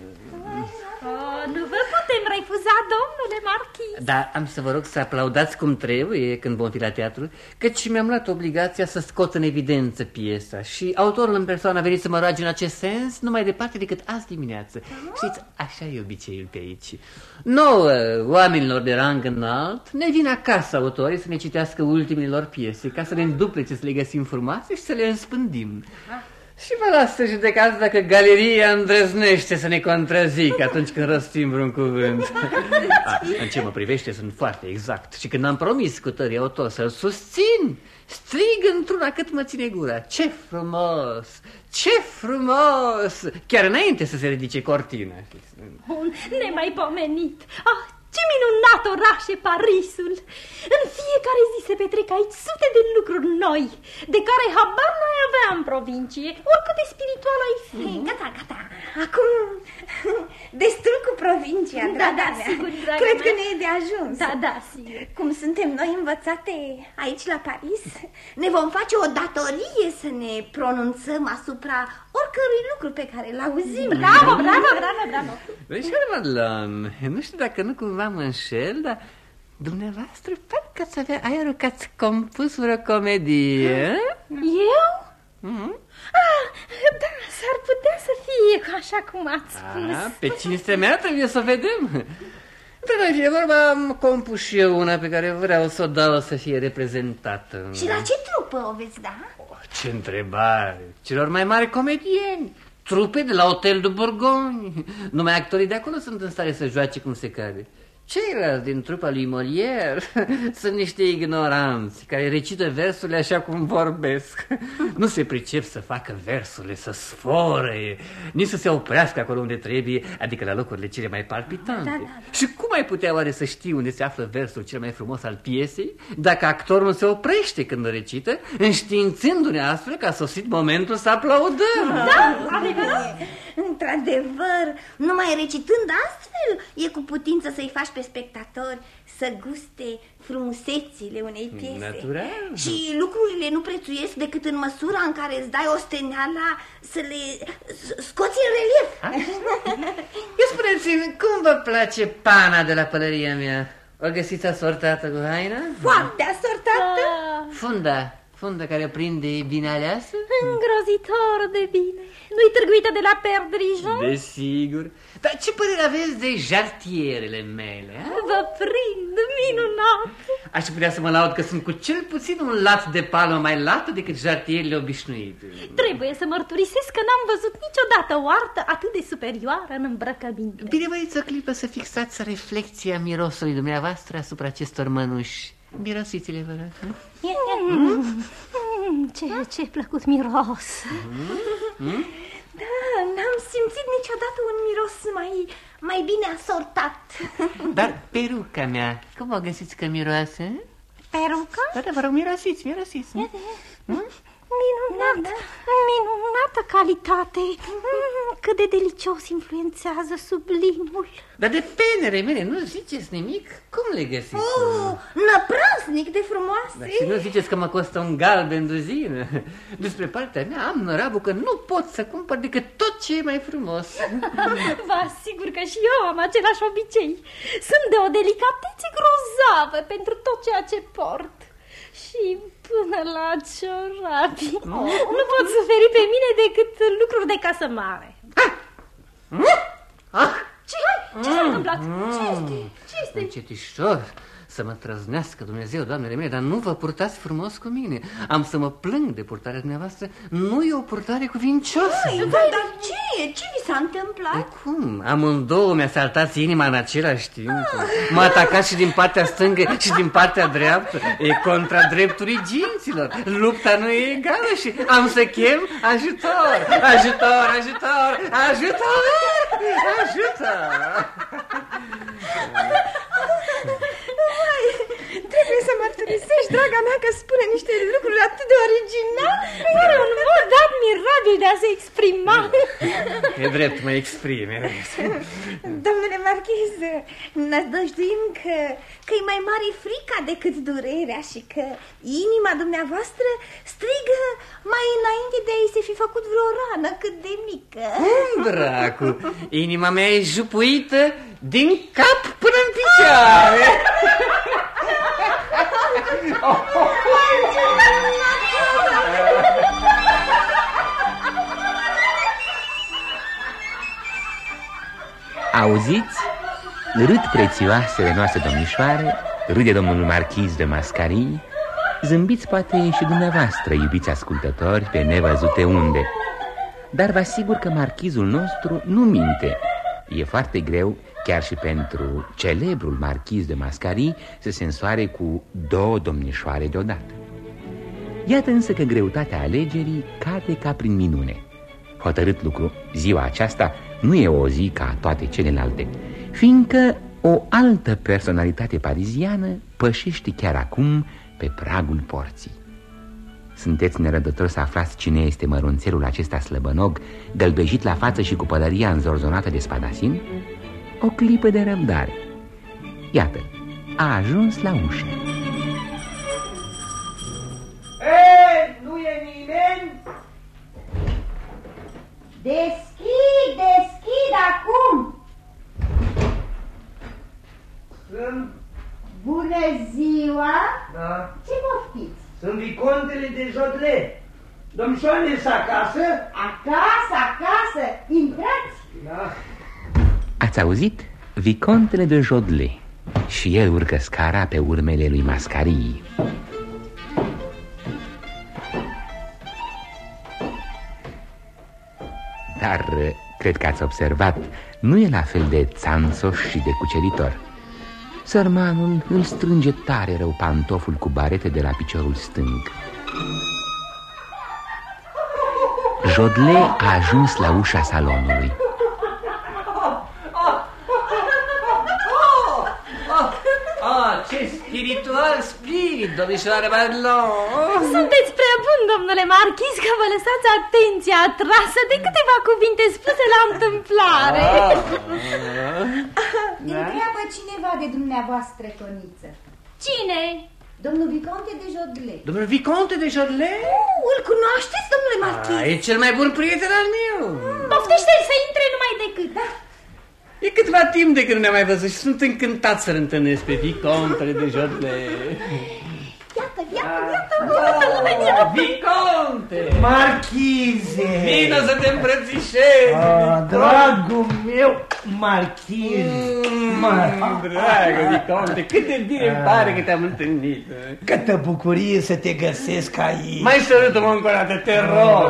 Oh, nu vă putem refuza, domnule marchis. Dar am să vă rog să aplaudați cum trebuie când vom fi la teatru, căci mi-am luat obligația să scot în evidență piesa și autorul în persoană a venit să mă roage în acest sens numai departe decât azi dimineață. Știți, așa e obiceiul pe aici. Nouă, oamenilor de rang înalt, ne vin acasă autorii să ne citească ultimele lor piese, ca să ne înduplece, să le găsim frumoase și să le înspândim. Și vă las să judecați dacă galeria îndrăznește să ne contrazică atunci când rostim vreun cuvânt. A, în ce mă privește sunt foarte exact. Și când am promis cu tării autor să-l susțin, strig într-una cât mă ține gura. Ce frumos! Ce frumos! Chiar înainte să se ridice cortina. Un nemaipomenit. Ah, ce minunat oraș e Parisul! În fiecare zi se petrec aici sute de lucruri noi, de care habar nu ai avea în provincie, oricât de spiritual ai fi. Ei, gata, gata. Acum, destul cu provincia, Da, draga da, mea. sigur, draga Cred mea. că ne e de ajuns. Da, da, sigur. Cum suntem noi învățate aici la Paris, ne vom face o datorie să ne pronunțăm asupra oricărui lucru pe care îl auzim. Bravo, bravo, bravo, bravo. Michel Madeleine, nu știu dacă nu cumva mă înșel, dar dumneavoastră parcă ați avea aerul că ați compus vreo comedie. Eu? Mhm. Ah, da, s-ar putea să fie așa cum ați spus. A, pe cinstea mea trebuie să vedem. Trebuie fie vorba, am compus și eu una pe care vreau să o dau să fie reprezentată. Și la ce trupă o veți da? Ce întrebare! Celor mai mari comedieni, trupe de la Hotel de Bourgogne. Numai actorii de acolo sunt în stare să joace cum se cade. Ceilalți din trupa lui Molière sunt niște ignoranți care recită versurile așa cum vorbesc. Nu se pricep să facă versurile, să sfore, nici să se oprească acolo unde trebuie, adică la locurile cele mai palpitante. Da, da, Și cum ai putea oare să știi unde se află versul cel mai frumos al piesei, dacă actorul se oprește când o recită, înștiințându-ne astfel că a sosit momentul să aplaudăm? Da, adevărat. Într-adevăr, numai recitând astfel e cu putință să-i faci pe spectatori să guste frumusețile unei piese. Natural. Și lucrurile nu prețuiesc decât în măsura în care îți dai osteneala să le s- scoți în relief. Ia spuneți-mi, cum vă place pana de la pălăria mea? O găsiți asortată cu haina? Foarte asortată. Funda, funda care o prinde bine aleasă? Îngrozitor de bine. Nu-i târguită de la Perdrijon? Desigur. Dar ce părere aveți de jartierele mele? a? Vă prind, minunat. Aș putea să mă laud că sunt cu cel puțin un lat de palmă mai lată decât jartierile obișnuite. Trebuie să mărturisesc că n-am văzut niciodată o artă atât de superioară în îmbrăcăminte. Bine, băieți, o clipă să fixați reflexia mirosului dumneavoastră asupra acestor mănuși. Mirosiți-le, vă rog. Mm, mm, ce, ce plăcut miros. Hmm? Da, n-am simțit niciodată un miros mai, mai bine asortat. Dar peruca mea, cum o găsiți că miroase? Peruca? Da, da, vă rog, mirosiți, mirosiți. Hmm? Minunat, minunată calitate. Mm, Cât de delicios influențează sublimul. Dar de penere mele nu ziceți nimic? Cum le găsiți? Oh, năprasnic de frumoase. Dar și nu ziceți că mă costă un galben duzină. Despre partea mea am năravul că nu pot să cumpăr decât tot ce e mai frumos. Vă asigur că și eu am același obicei. Sunt de o delicatețe grozavă pentru tot ceea ce port. Și până la ciorapi. Nu pot suferi pe mine decât lucruri de casă mare. Ah, Ce s-a întâmplat? Ce este? Ce este? Încetișor, să mă trăznească Dumnezeu, doamnele mele, dar nu vă purtați frumos cu mine. Am să mă plâng de purtarea dumneavoastră. Nu e o purtare cuvincioasă. Vai, vai, dar ce e? Ce vi s-a întâmplat? Cum? Amândouă mi-a saltat inima în același timp. M-a atacat și din partea stângă și din partea dreaptă. E contra drepturii ginților. Lupta nu e egală și am să chem ajutor, ajutor, ajutor, ajutor, ajutor. Vai, trebuie să mărturisești, draga mea, că spune niște lucruri atât de originale. Are un mod admirabil de a se exprima. E drept, mă exprim. e drept. Domnule marchiz, nădăjduim că, că e mai mare frica decât durerea și că inima dumneavoastră strigă mai înainte de a-i se fi făcut vreo rană cât de mică. Dracu, inima mea e jupuită din cap până în picioare. Auziți? Râd prețioasele noastre domnișoare, râde domnul marchiz de Mascarii, zâmbiți poate și dumneavoastră, iubiți ascultători, pe nevăzute unde. Dar vă asigur că marchizul nostru nu minte. E foarte greu, chiar și pentru celebrul marchiz de Mascarii, să se însoare cu două domnișoare deodată. Iată însă că greutatea alegerii cade ca prin minune. Hotărât lucru, ziua aceasta nu e o zi ca toate celelalte, fiindcă o altă personalitate pariziană pășește chiar acum pe pragul porții. Sunteți nerădători să aflați cine este mărunțelul acesta slăbănog, gălbejit la față și cu pălăria înzorzonată de spadasin? O clipă de răbdare. Iată, a ajuns la ușă. Ei, nu e nimeni? Deschid, deschid acum! Sunt, Bună ziua! da, Ce poftiți? Sunt vicontele de Jodle. Domnișoarele s acasă? Acasă, acasă! Intrați! Da. Ați auzit? Vicontele de Jodle Și el urcă scara pe urmele lui Mascarii Dar, cred că ați observat, nu e la fel de țanțoș și de cuceritor Sărmanul îl strânge tare rău pantoful cu barete de la piciorul stâng Jodle a ajuns la ușa salonului Ah, ce spiritual spirit, domnișoare Marlon! Sunteți prea bun, domnule marchis, că vă lăsați atenția atrasă de câteva cuvinte spuse la întâmplare. Întreabă cineva de dumneavoastră, Toniță. Cine? Domnul Viconte de Jodle. Domnul Viconte de Jodle? Îl cunoașteți, domnule marchiz? Ah, e cel mai bun prieten al meu. Poftește-l să intre numai decât. Da. E câtva timp de când nu ne-am mai văzut și sunt încântat să-l întâlnesc pe Vicontele de Jodle. Iată, iată, iată, Oh, Viconte! Marchize! Vino să te îmbrățișez! Ah, dragul meu marchiz! Mm, dragă, Viconte, cât de bine îmi pare că te-am întâlnit. Câtă bucurie să te găsesc aici! Mai sărută-mă încă o dată, te rog!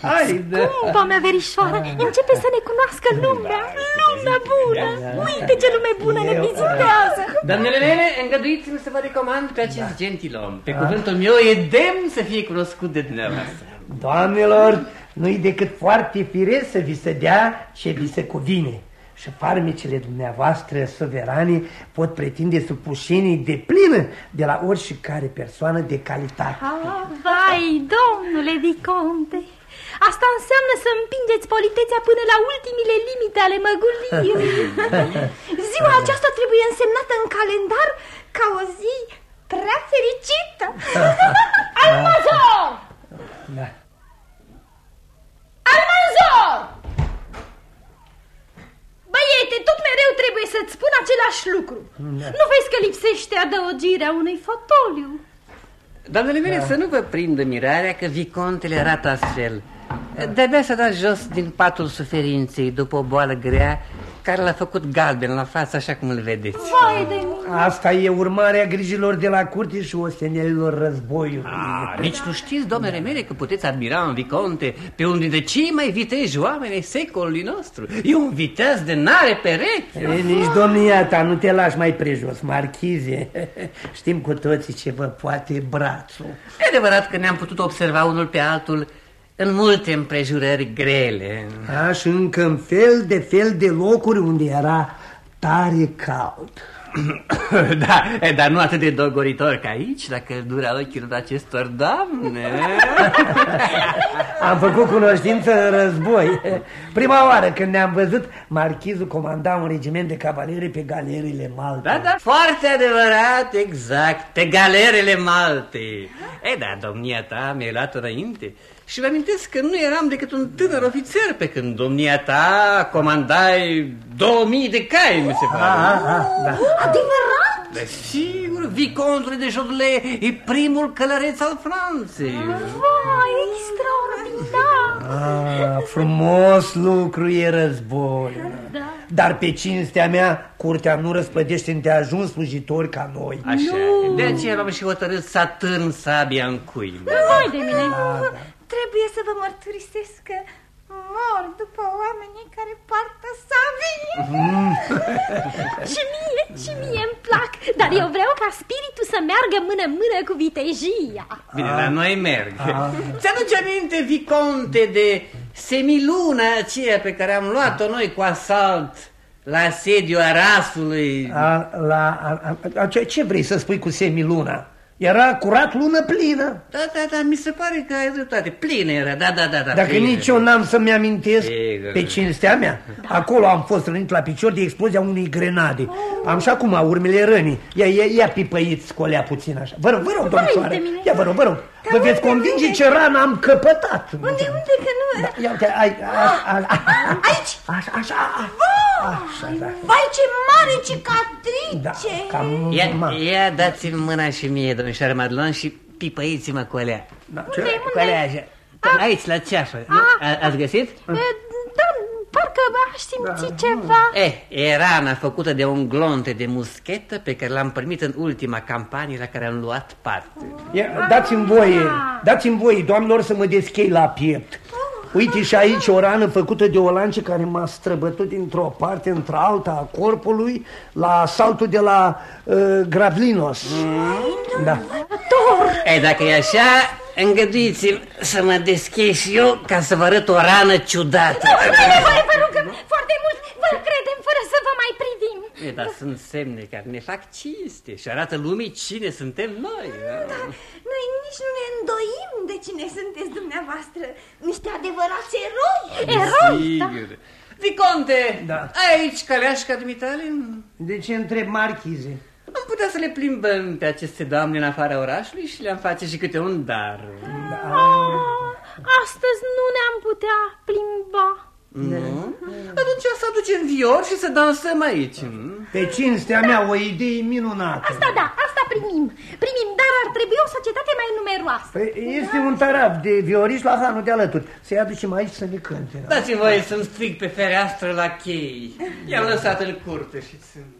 Haide! Scumpa mea verișoară, începe să ne cunoască lumea, lumea bună. Uite ce lume bună ne vizitează. Doamnele mele, îngăduiți-mi să vă recomand pe acest gentilom. Pe cuvântul meu e demn să fie cunoscut de dumneavoastră. Doamnelor, nu-i decât foarte firesc să vi se dea ce vi se cuvine. Și farmecele dumneavoastră suverane pot pretinde supușenii de plină de la oricare persoană de calitate. Ah, vai, domnule Viconte, asta înseamnă să împingeți politețea până la ultimile limite ale măgulirii. Ziua aceasta trebuie însemnată în calendar ca o zi prea fericită. Almanzor! Da. Almanzor! Băiete, tot mereu trebuie să-ți spun același lucru. Da. Nu vezi că lipsește adăugirea unui fotoliu? Doamnele mele, să nu vă prindă mirarea că Vicontele arată astfel. De-abia s-a dat jos din patul suferinței după o boală grea care l-a făcut galben la față așa cum îl vedeți. Vai de mine! Asta e urmarea grijilor de la curte și ostenelilor războiului. Ah, nici nu știți, domnule mele, că puteți admira în Viconte pe unul dintre cei mai viteji oameni ai secolului nostru. E un viteaz de nare perechi. E, nici domnia ta, nu te lași mai prejos, marchize. Știm cu toții ce vă poate brațul. E adevărat că ne-am putut observa unul pe altul în multe împrejurări grele. Da, și încă în fel de fel de locuri unde era tare cald. da, dar nu atât de dogoritor ca aici, la căldura ochilor acestor doamne. Am făcut cunoștință în război. Prima oară când ne-am văzut, marchizul comanda un regiment de cavalerie pe galerile Malte. Da, da, foarte adevărat, exact, pe galerele Malte. E, da, domnia ta mi-ai luat înainte. Și vă amintesc că nu eram decât un tânăr ofițer pe când domnia ta comandai 2000 de cai, mi se pare. Ah, ah, da. Adevărat? Desigur, Vicontul de Jodle e primul călăreț al Franței. Vai, extraordinar! Ah, frumos lucru e război. Da. Dar pe cinstea mea, curtea nu răspădește îndeajuns slujitori ca noi. Așa, de aceea am și hotărât să atârn sabia în cuib. Vai de mine! Trebuie să vă mărturisesc că mor după oamenii care poartă sabii. și mie, și mie îmi plac, dar eu vreau ca spiritul să meargă mână-mână cu vitejia. Bine, la noi merg. Ți-aduce aminte, Viconte, de semiluna aceea pe care am luat-o noi cu asalt la sediu Arasului? A, la, a, a, ce, ce vrei să spui cu semiluna? Era curat lună plină. Da, da, da, mi se pare că ai dreptate. Plină era, da, da, da. da Dacă plină. nici eu n-am să-mi amintesc Sigur. pe cinstea mea, acolo am fost rănit la picior de explozia unei grenade. Am și acum urmele rănii. Ia, ia, ia pipăit, scolea puțin așa. Vă rog, vă rog, domnișoară. de mine. Ia, vă rog, vă rog. Vă veți convinge ce rană am căpătat. Unde, unde, că nu... Da, ia uite, ai, a, a, a, Aici? așa, așa, a, așa, da. Vai, ce mare Da, cicatrice! cam Ia, ma. ia dați-mi mâna și mie, domnișoară Madlon, și pipăiți-mă cu alea. Da, Ce? Cu alea așa. Aici, la ceafă. Nu? A- Ați găsit? E, Da, parcă aș simți ceva. Eh, e rana făcută de un glonte de muschetă pe care l-am primit în ultima campanie la care am luat parte. Ia, dați-mi voie, dați-mi voie, doamnelor, să mă deschei la piept. Uite și aici o rană făcută de o lance care m-a străbătut dintr-o parte într-alta a corpului la saltul de la uh, Gravlinos. Da. E, dacă e așa, îngăduiți-mi să mă deschid și eu ca să vă arăt o rană ciudată. Nu e nevoie, vă rugăm foarte mult, vă credem fără să vă mai privim. E, dar sunt semne care ne fac cinste și arată lumii cine suntem noi. da? Noi nici nu ne îndoim de cine sunteți dumneavoastră. Niște adevărați eroi. Eroi, da. Sigur. Viconte, Da. ai aici caleașca dumitale? De ce întreb marchize? Am putea să le plimbăm pe aceste doamne în afara orașului și le-am face și câte un dar. Ah, astăzi nu ne-am putea plimba. Nu? Atunci să aducem vior și să dansăm aici. Pe cinstea mea, o idee minunată. Asta da, asta primim. Primim, dar ar trebui o societate mai numeroasă. Păi, Este un taraf de vioriș la hanul de alături. Să-i aducem aici să ne cânte. Dați-mi voie să-mi strig pe fereastră la chei. I-am lăsat în curte și sunt...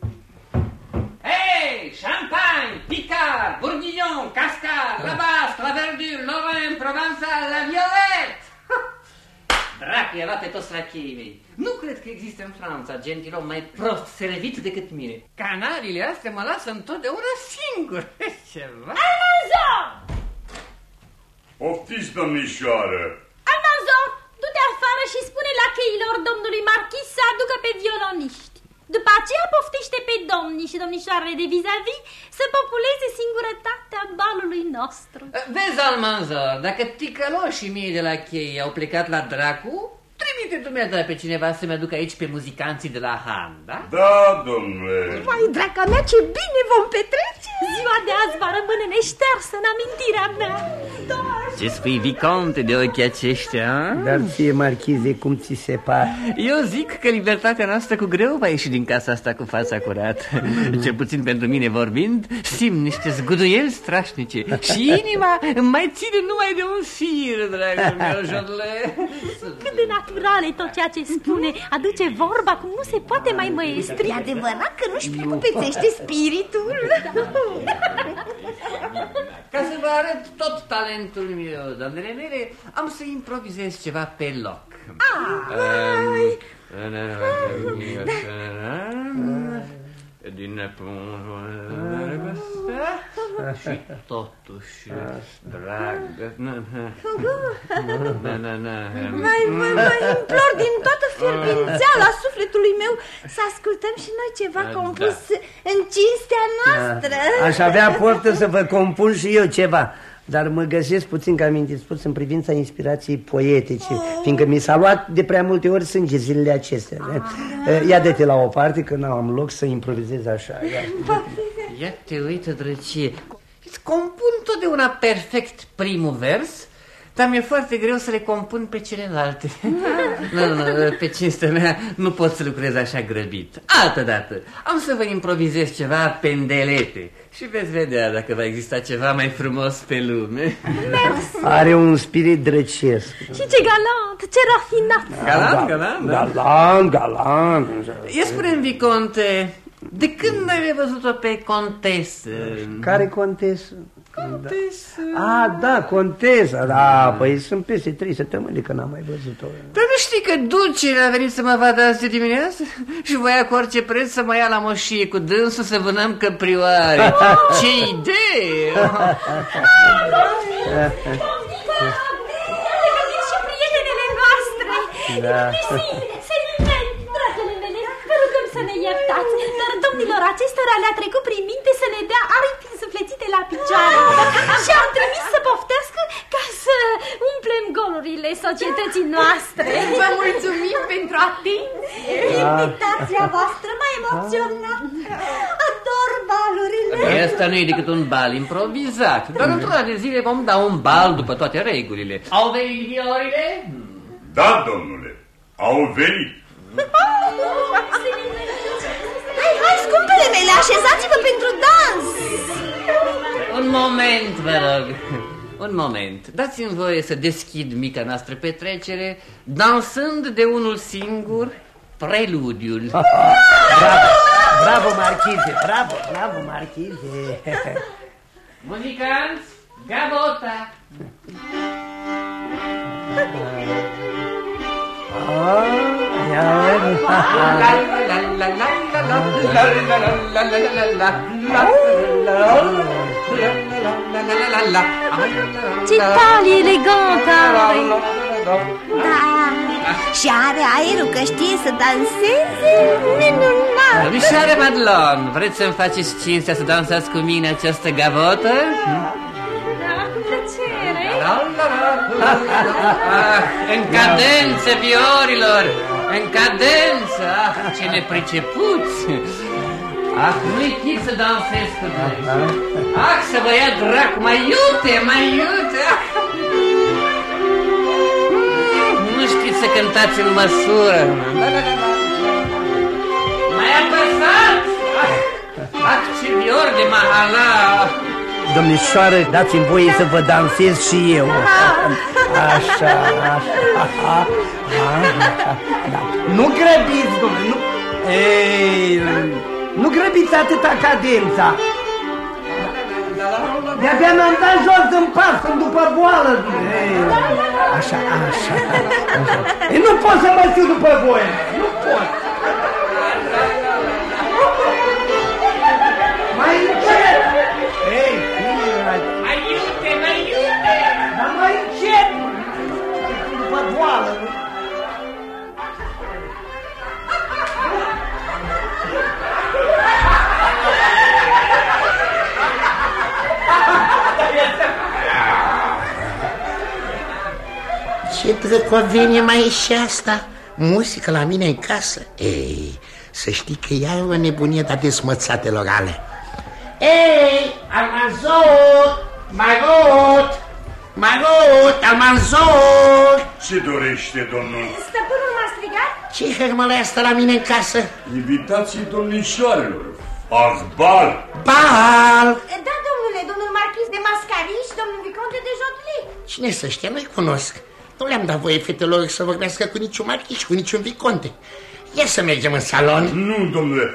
Hei, champagne, picard, bourguignon, cascade, la basque, la verdure, lorrain, provençal, la violette. Dracu, i-a luat pe toți la cheii mei. Nu cred că există în Franța gentilom mai prost servit decât mine. Canariile astea mă lasă întotdeauna singur. Ceva. Almanzor! Poftiți, domnișoară! Almanzor, du-te afară și spune la cheilor domnului marchis să aducă pe violoniști. După aceea poftește pe domnii și domnișoarele de vis-a-vis să populeze singurătatea balului nostru. Vezi, Almanzor, dacă ticăloșii mei de la cheie au plecat la dracu, trimite dumneata pe cineva să-mi aducă aici pe muzicanții de la Han, da? Da, domnule! Mai, draca mea, ce bine vom petrece! Ziua de azi va rămâne neștearsă în amintirea mea. Da, Ce spui, Viconte, de ochii aceștia? Dar ție, marchize, cum ți se pare? Eu zic că libertatea noastră cu greu va ieși din casa asta cu fața curată. Cel puțin pentru mine vorbind, simt niște zguduieli strașnice și inima îmi mai ține numai de un fir, dragul meu, Jodle. Cât de natural e tot ceea ce spune. Aduce vorba cum nu se poate mai măestri. E adevărat că nu-și precupețește spiritul. Ca să vă arăt tot talentul meu, doamnele mele, am să improvizez ceva pe loc. Ai. Din și totuși, dragă... Na, na, na. Mai, mai, mai implor din toată fierbințeala sufletului meu să ascultăm și noi ceva Da. compus în cinstea noastră. Aș avea poftă să vă compun și eu ceva dar mă găsesc puțin cam indispus în privința inspirației poetice, fiindcă mi s-a luat de prea multe ori sânge zilele acestea. Ah, Ia de-te la o parte, că n-am loc să improvizez așa. Ia. Ia te uită, drăcie. Îți compun totdeauna perfect primul vers, dar mi-e foarte greu să le compun pe celelalte. nu, nu, nu, pe cinstea mea nu pot să lucrez așa grăbit. Altă dată, am să vă improvizez ceva pendelete și veți vedea dacă va exista ceva mai frumos pe lume. Are un spirit drăcesc. Și ce galant, ce rafinat. Galant, galant, da. Galant, galant. Ia spune Viconte, de când ai văzut-o pe contesă? Care contesă? Contesă. Ah, da, contesa, da, păi sunt peste trei săptămâni că n-am mai văzut-o. Dar nu știi că dulcele a venit să mă vadă azi de dimineață? Și voia cu orice preț să mă ia la moșie cu dânsul să vânăm căprioare. Ce idee! și prietenele noastre. Da. Selimeni, dragele mele, vă rugăm să ne iertați, dar domnilor acestora le-a trecut prin minte să ne dea aripi însuflețite la picioare și am trimis să poftească ca să umplem golurile societății noastre. Vă mulțumim pentru atenție. Invitația voastră m-a emoționat. Ador balurile. Asta nu e decât un bal improvizat, dar într-una de zile vom da un bal după toate regulile. Au venit viorile? Da, domnule, au venit. Hai, hai, scumpele mele, așezați-vă pentru dans. Un moment, vă rog. Un moment. Dați-mi voie să deschid mica noastră petrecere, dansând de unul singur preludiul. Bravo, bravo, marchize, bravo, bravo, marchize. Muzicanți, gabota! Ah, ia Ce tali elegant are! Da, și are aerul că știe să danseze minunat. Domnișoare Madlon, vreți să-mi faceți cinstea să dansați cu mine această gavotă? Da, cu plăcere. Ah, în cadență, viorilor! În cadență! Ah, ce nepricepuți! Ah, nu-i chip să dansez cu voi! Ah, să vă ia dracu, mai iute, mai iute! Ah. Nu știți să cântați în măsură! Da, da, da, da. Mai apăsați! Ah, ah ce vior de mahala! Domnișoară, dați-mi voie să vă dansez și eu. Așa, așa. Da. Nu grăbiți, domnule, nu... Ei, nu grăbiți atâta cadența. De-abia mi-am dat jos în pas, sunt după boală. Ei, așa, așa, așa. Ei, nu pot să mă știu după voi. Nu pot. Mai După boală, nu? Ce drăcovenie mai e și asta? Muzică la mine în casă? Ei, să știi că ea e o nebunie de desmățatelor ale. Ei, armazot, magot! Marot, almanzor! Ce dorește domnul? Stăpânul m-a strigat? Ce hărmălea asta la mine în casă? Invitații domnișoarelor. Azi bal! Bal! Da, domnule, domnul marchis de Mascari și domnul viconte de Jotli. Cine să știe, nu-i cunosc. Nu le-am dat voie fetelor să vorbească cu niciun marchis și cu niciun viconte. Ia să mergem în salon. Nu, domnule,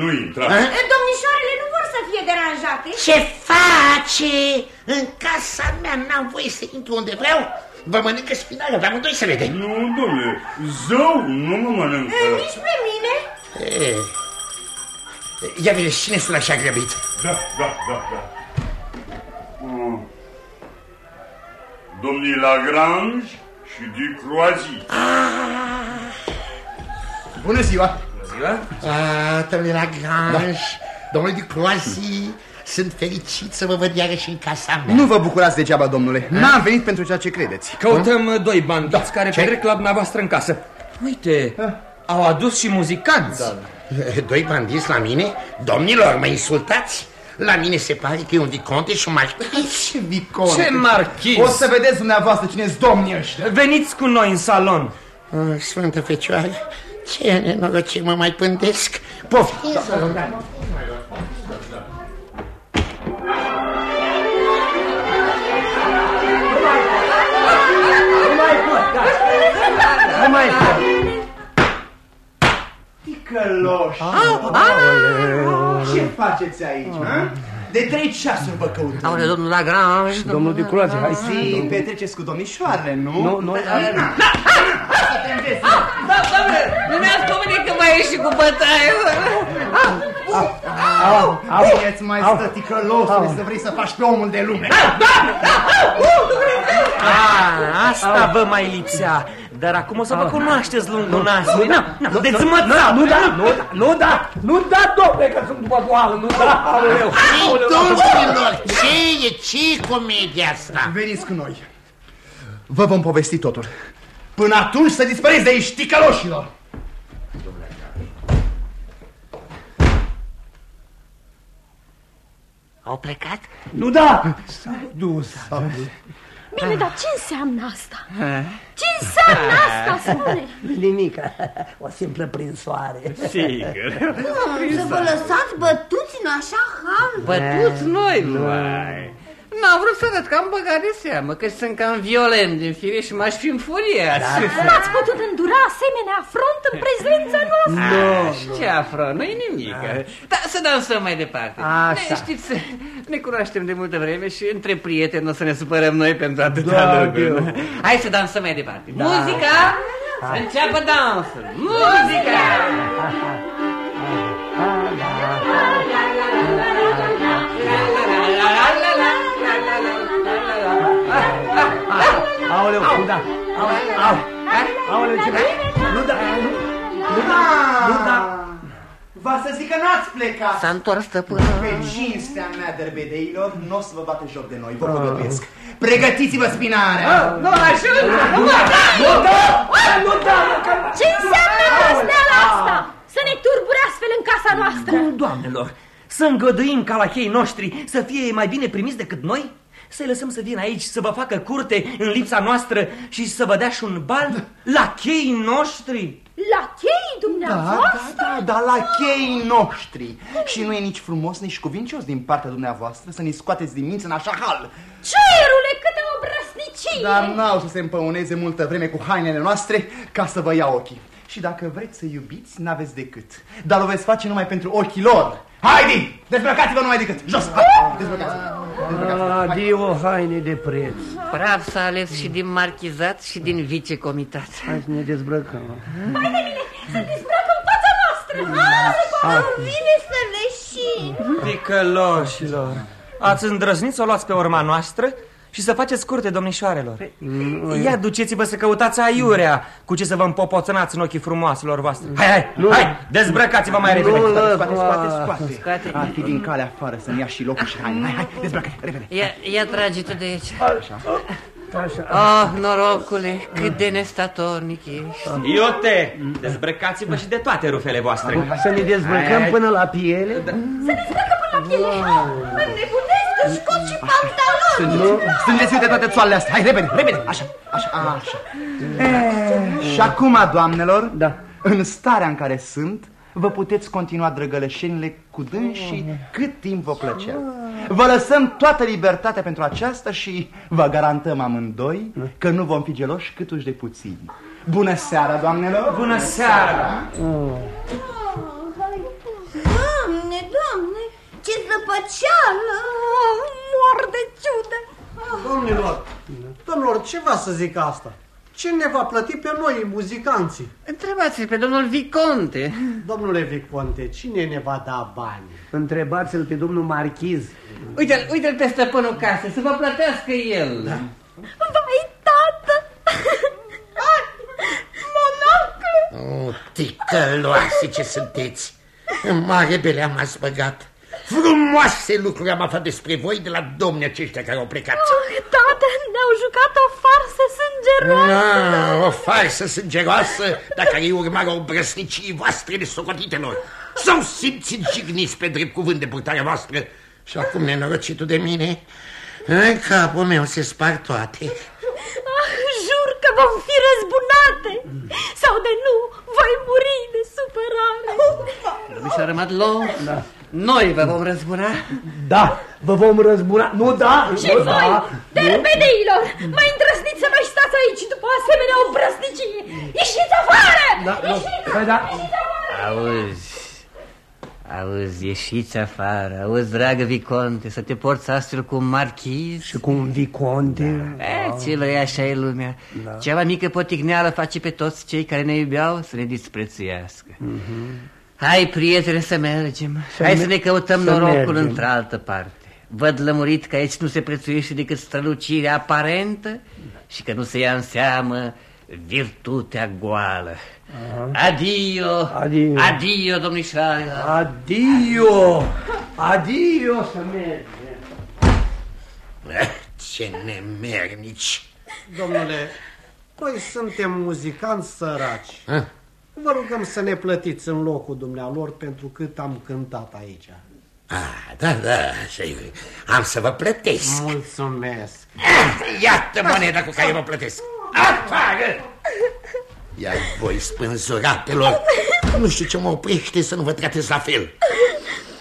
nu intra. Domnișoarele nu vor să fie deranjate. Ce face? În casa mea n-am voie să intru unde vreau. Vă mănâncă spinarea, vă amândoi să vedem. Nu, domnule, zău, nu mă mănâncă. E, nici pe mine. E, ia vedeți, cine sună așa grăbit? Da, da, da, da. Mm. Domnii Lagrange și Ducroazi. Bună ziua! Bună ziua! Ah, domnule Lagrange, da. Domnule Ducroazi, sunt fericit să vă văd iarăși în casa mea. Nu vă bucurați degeaba, domnule. N-am venit pentru ceea ce credeți. Căutăm ha? doi bandiți da. care ce? petrec la dumneavoastră în casă. Uite, ha? au adus și muzicanți. Da. Doi bandiți la mine? Domnilor, mă insultați? La mine se pare că e un viconte și un marchis. Ce viconte? Ce marchis? O să vedeți dumneavoastră cine sunt domnii ăștia. Veniți cu noi în salon. Oh, Sfântă Fecioară, ce nenorocie mă mai pândesc. Poftiți! Da, da, da. Nu mai pot. Ticăloși! Ce faceți aici, ha? De trei ceasuri vă căutăm. Aole, domnul Lagrange. Domnul Ducurație, hai să... Si, petreceți cu domnișoarele, nu? Nu, nu. Să te înveți. Da, doamne, nu mi-ați pomenit că mai ieși cu bătaie. Au, au, ți mai stă ticălosule să vrei să faci pe omul de lume. Ah, asta vă mai lipsea. Dar acum o să vă cunoașteți lungul nasului. Nu, nu, dezmățat. Nu da, nu da, nu da, nu da, domne, că sunt după boală, nu da, aoleu. Domnilor, ce e, ce e comedia asta? Veniți cu noi. Vă vom povesti totul. Până atunci să dispăreți de aici, șticăloșilor. Au plecat? Nu da! S-au dus. Bine, dar ce înseamnă asta? Ce înseamnă asta, spune? Nimic, o simplă prinsoare. Sigur. Să vă lăsați bătuți în așa hal? Bătuți noi, noi. N-am vrut să arăt că am băgat de seamă, că sunt cam violent din fire și m-aș fi înfuriat. Da. N-ați putut îndura asemenea afront în prezența noastră? No. Ce afront? Nu-i nimic. Da, să dansăm mai departe. Așa. Ne, știți, ne cunoaștem de multă vreme și între prieteni o să ne supărăm noi pentru atâta Da, lucruri. Hai să dansăm mai departe. Muzica! Să înceapă dansul! Muzica! Aoleu, nu da. Aoleu, ce Nu da, nu, nu da, nu da. Va să zic că n-ați plecat. S-a întors stăpânul. Pe cinstea mea, derbedeilor, nu o să vă bată joc de noi, vă păgătuiesc. Pregătiți-vă spinarea. Nu, așa, nu, Nu da! Nu da, Ce înseamnă trăsneala asta? Să ne turbure astfel în casa noastră? Cum, doamnelor? Să îngăduim ca la cheii noștri să fie mai bine primiți decât noi? Să-i lăsăm să vină aici, să vă facă curte în lipsa noastră și să vă dea și un bal la cheii noștri? La chei Da, dumneavoastră? da, da, da, la cheii noștri. Și nu e nici frumos, nici cuvincios din partea dumneavoastră să ne scoateți din minți în așa hal. Cerule, câtă obrăsnicie! Dar n-au să se împăuneze multă vreme cu hainele noastre ca să vă ia ochii. Și dacă vreți să iubiți, n-aveți decât. Dar o veți face numai pentru ochii lor. Haide! Dezbrăcați-vă numai decât! Jos! Hai, Dezbrăcați-vă! Dezbrăcați-vă! Adio, haine de preț. Brav s-a ales și din marchizat și din vicecomitat. Hai să ne dezbrăcăm. Mai de bine, să dezbracă în fața noastră! Ah, vine să leșin. Ticăloșilor, ați îndrăznit să o luați pe urma noastră și să faceți curte domnișoarelor. Ia duceți-vă să căutați aiurea cu ce să vă împopoțănați în ochii frumoaselor voastre. Hai, hai, Nu, hai, dezbrăcați-vă mai repede. Nu, Scoate, scoate, scoate! Scoate. Ar fi din calea afară să-mi ia și locul și haine. Hai, hai, dezbracă repede! Ia, ia trage tu de aici. Așa. Oh, norocule, cât de nestatornic ești. Iote, dezbrăcați-vă și de toate rufele voastre. Să ne dezbrăcăm până la piele? Să dezbracă până Papile! Înnebunesc, scot și pantaloni! Strângeți de toate țoalele astea. Hai, repede, repede. Așa, așa, așa. E, și acum, doamnelor, da. în starea în care sunt, vă puteți continua drăgălășenile cu dânsii cât timp vă plăcea. Vă lăsăm toată libertatea pentru aceasta și vă garantăm amândoi că nu vom fi geloși câtuși de puțin. Bună seara, doamnelor! Bună seara! Doamne, ce zăpăceală! Mor de ciudă! Domnilor, domnilor, ce va să zic asta? Cine va plăti pe noi, muzicanții? Întrebați-l pe domnul Viconte. Domnule Viconte, cine ne va da bani? Întrebați-l pe domnul Marchiz. Uite-l uite pe stăpânul casei, să vă plătească el. Da. Vai, tată! Monoclu! Oh, ticăloase ce sunteți! În mare belea m-ați băgat. Frumoase lucruri am aflat despre voi de la domnii aceștia care au plecat. Oh, tată, ne-au jucat o farsă sângeroasă. Ah, o farsă sângeroasă, dar care urmarea obrăsnicii voastre de socotitelor. S-au simțit jigniți pe drept cuvânt de purtarea voastră. Și acum, nenorocitul de mine, în capul meu se spar toate. Ah, jur că vom fi răzbunate. Sau de nu, voi muri de supărare. Domnișoară Madlon, da. Noi vă vom răzbuna? Da, vă vom răzbuna. Nu, da? Și nu, voi, da, terpeneilor, mai îndrăzniți să mai stați aici după asemenea obrăznicie. Ieșiți afară! Da, da. Păi da. Auzi, auzi, ieșiți afară, auzi, dragă Viconte, să te porți astfel cu un marchiz? Și cu un Viconte? Da. E, ce vrei, așa e lumea. Da. Ceva mică poticneală face pe toți cei care ne iubeau să ne disprețuiască. Mhm. Hai, prietene, să mergem. Să Hai me- să ne căutăm să norocul mergem. într-altă parte. Văd lămurit că aici nu se prețuiește decât strălucirea aparentă și că nu se ia în seamă virtutea goală. Adio, Adio. adio, domnișoară. Adio! Adio să mergem. Eh, Ce nemernici. Domnule, noi suntem muzicanți săraci. Ah. Vă rugăm să ne plătiți în locul dumnealor pentru cât am cântat aici. Ah, da, da, și am să vă plătesc. Mulțumesc. Iată moneda cu care vă plătesc. Afară! Iar voi, spânzuratelor, nu știu ce mă oprește să nu vă tratez la fel.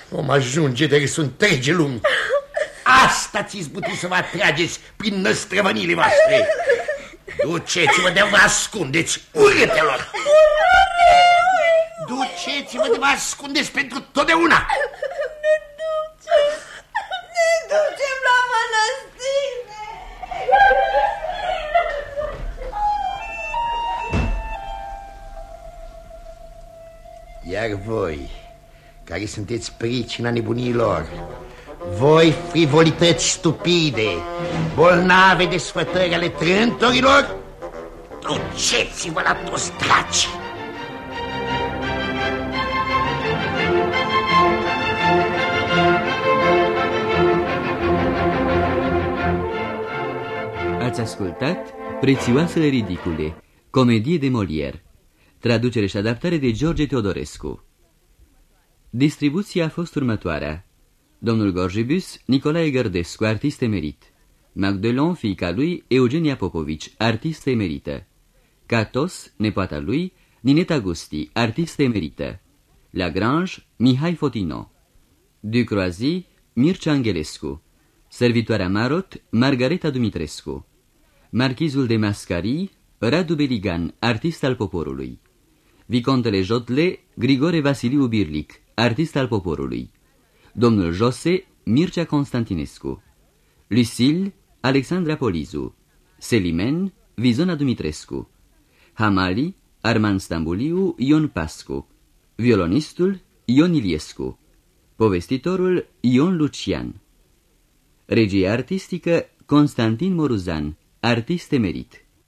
Vom ajunge de râs întregi lumi. Asta ți izbutit să vă atrageți prin năstrăvănile voastre. Duceți-vă de vă ascundeți, urâtelor! Duceți-vă de vă ascundeți pentru totdeauna! Ne ducem, ne ducem la mănăstire. Iar voi, care sunteți pricina nebunilor, voi frivolități stupide, bolnave de sfătări ale trântorilor, duceți-vă la toți draci! Ați ascultat Prețioasele ridicule, comedie de Molière, traducere și adaptare de George Teodorescu. Distribuția a fost următoarea. Domnul Gorjibus, Nicolae Gărdescu, artist emerit. Magdelon, fiica lui, Eugenia Popovici, artist emerită. Catos, nepoata lui, Nineta Gusti, artist emerită. Lagrange, Mihai Fotino. Ducroazi, Mircea Angelescu. Servitoarea Marot, Margareta Dumitrescu. Marchizul de Mascari, Radu Beligan, artist al poporului. Vicontele Jotle, Grigore Vasiliu Birlic, artist al poporului. Domnul Jose, Mircea Constantinescu. Lucille, Alexandra Polizu. Selimen, Vizona Dumitrescu. Hamali, Arman Stambuliu, Ion Pascu. Violonistul, Ion Iliescu. Povestitorul, Ion Lucian. Regia artistică, Constantin Moruzan, artist emerit.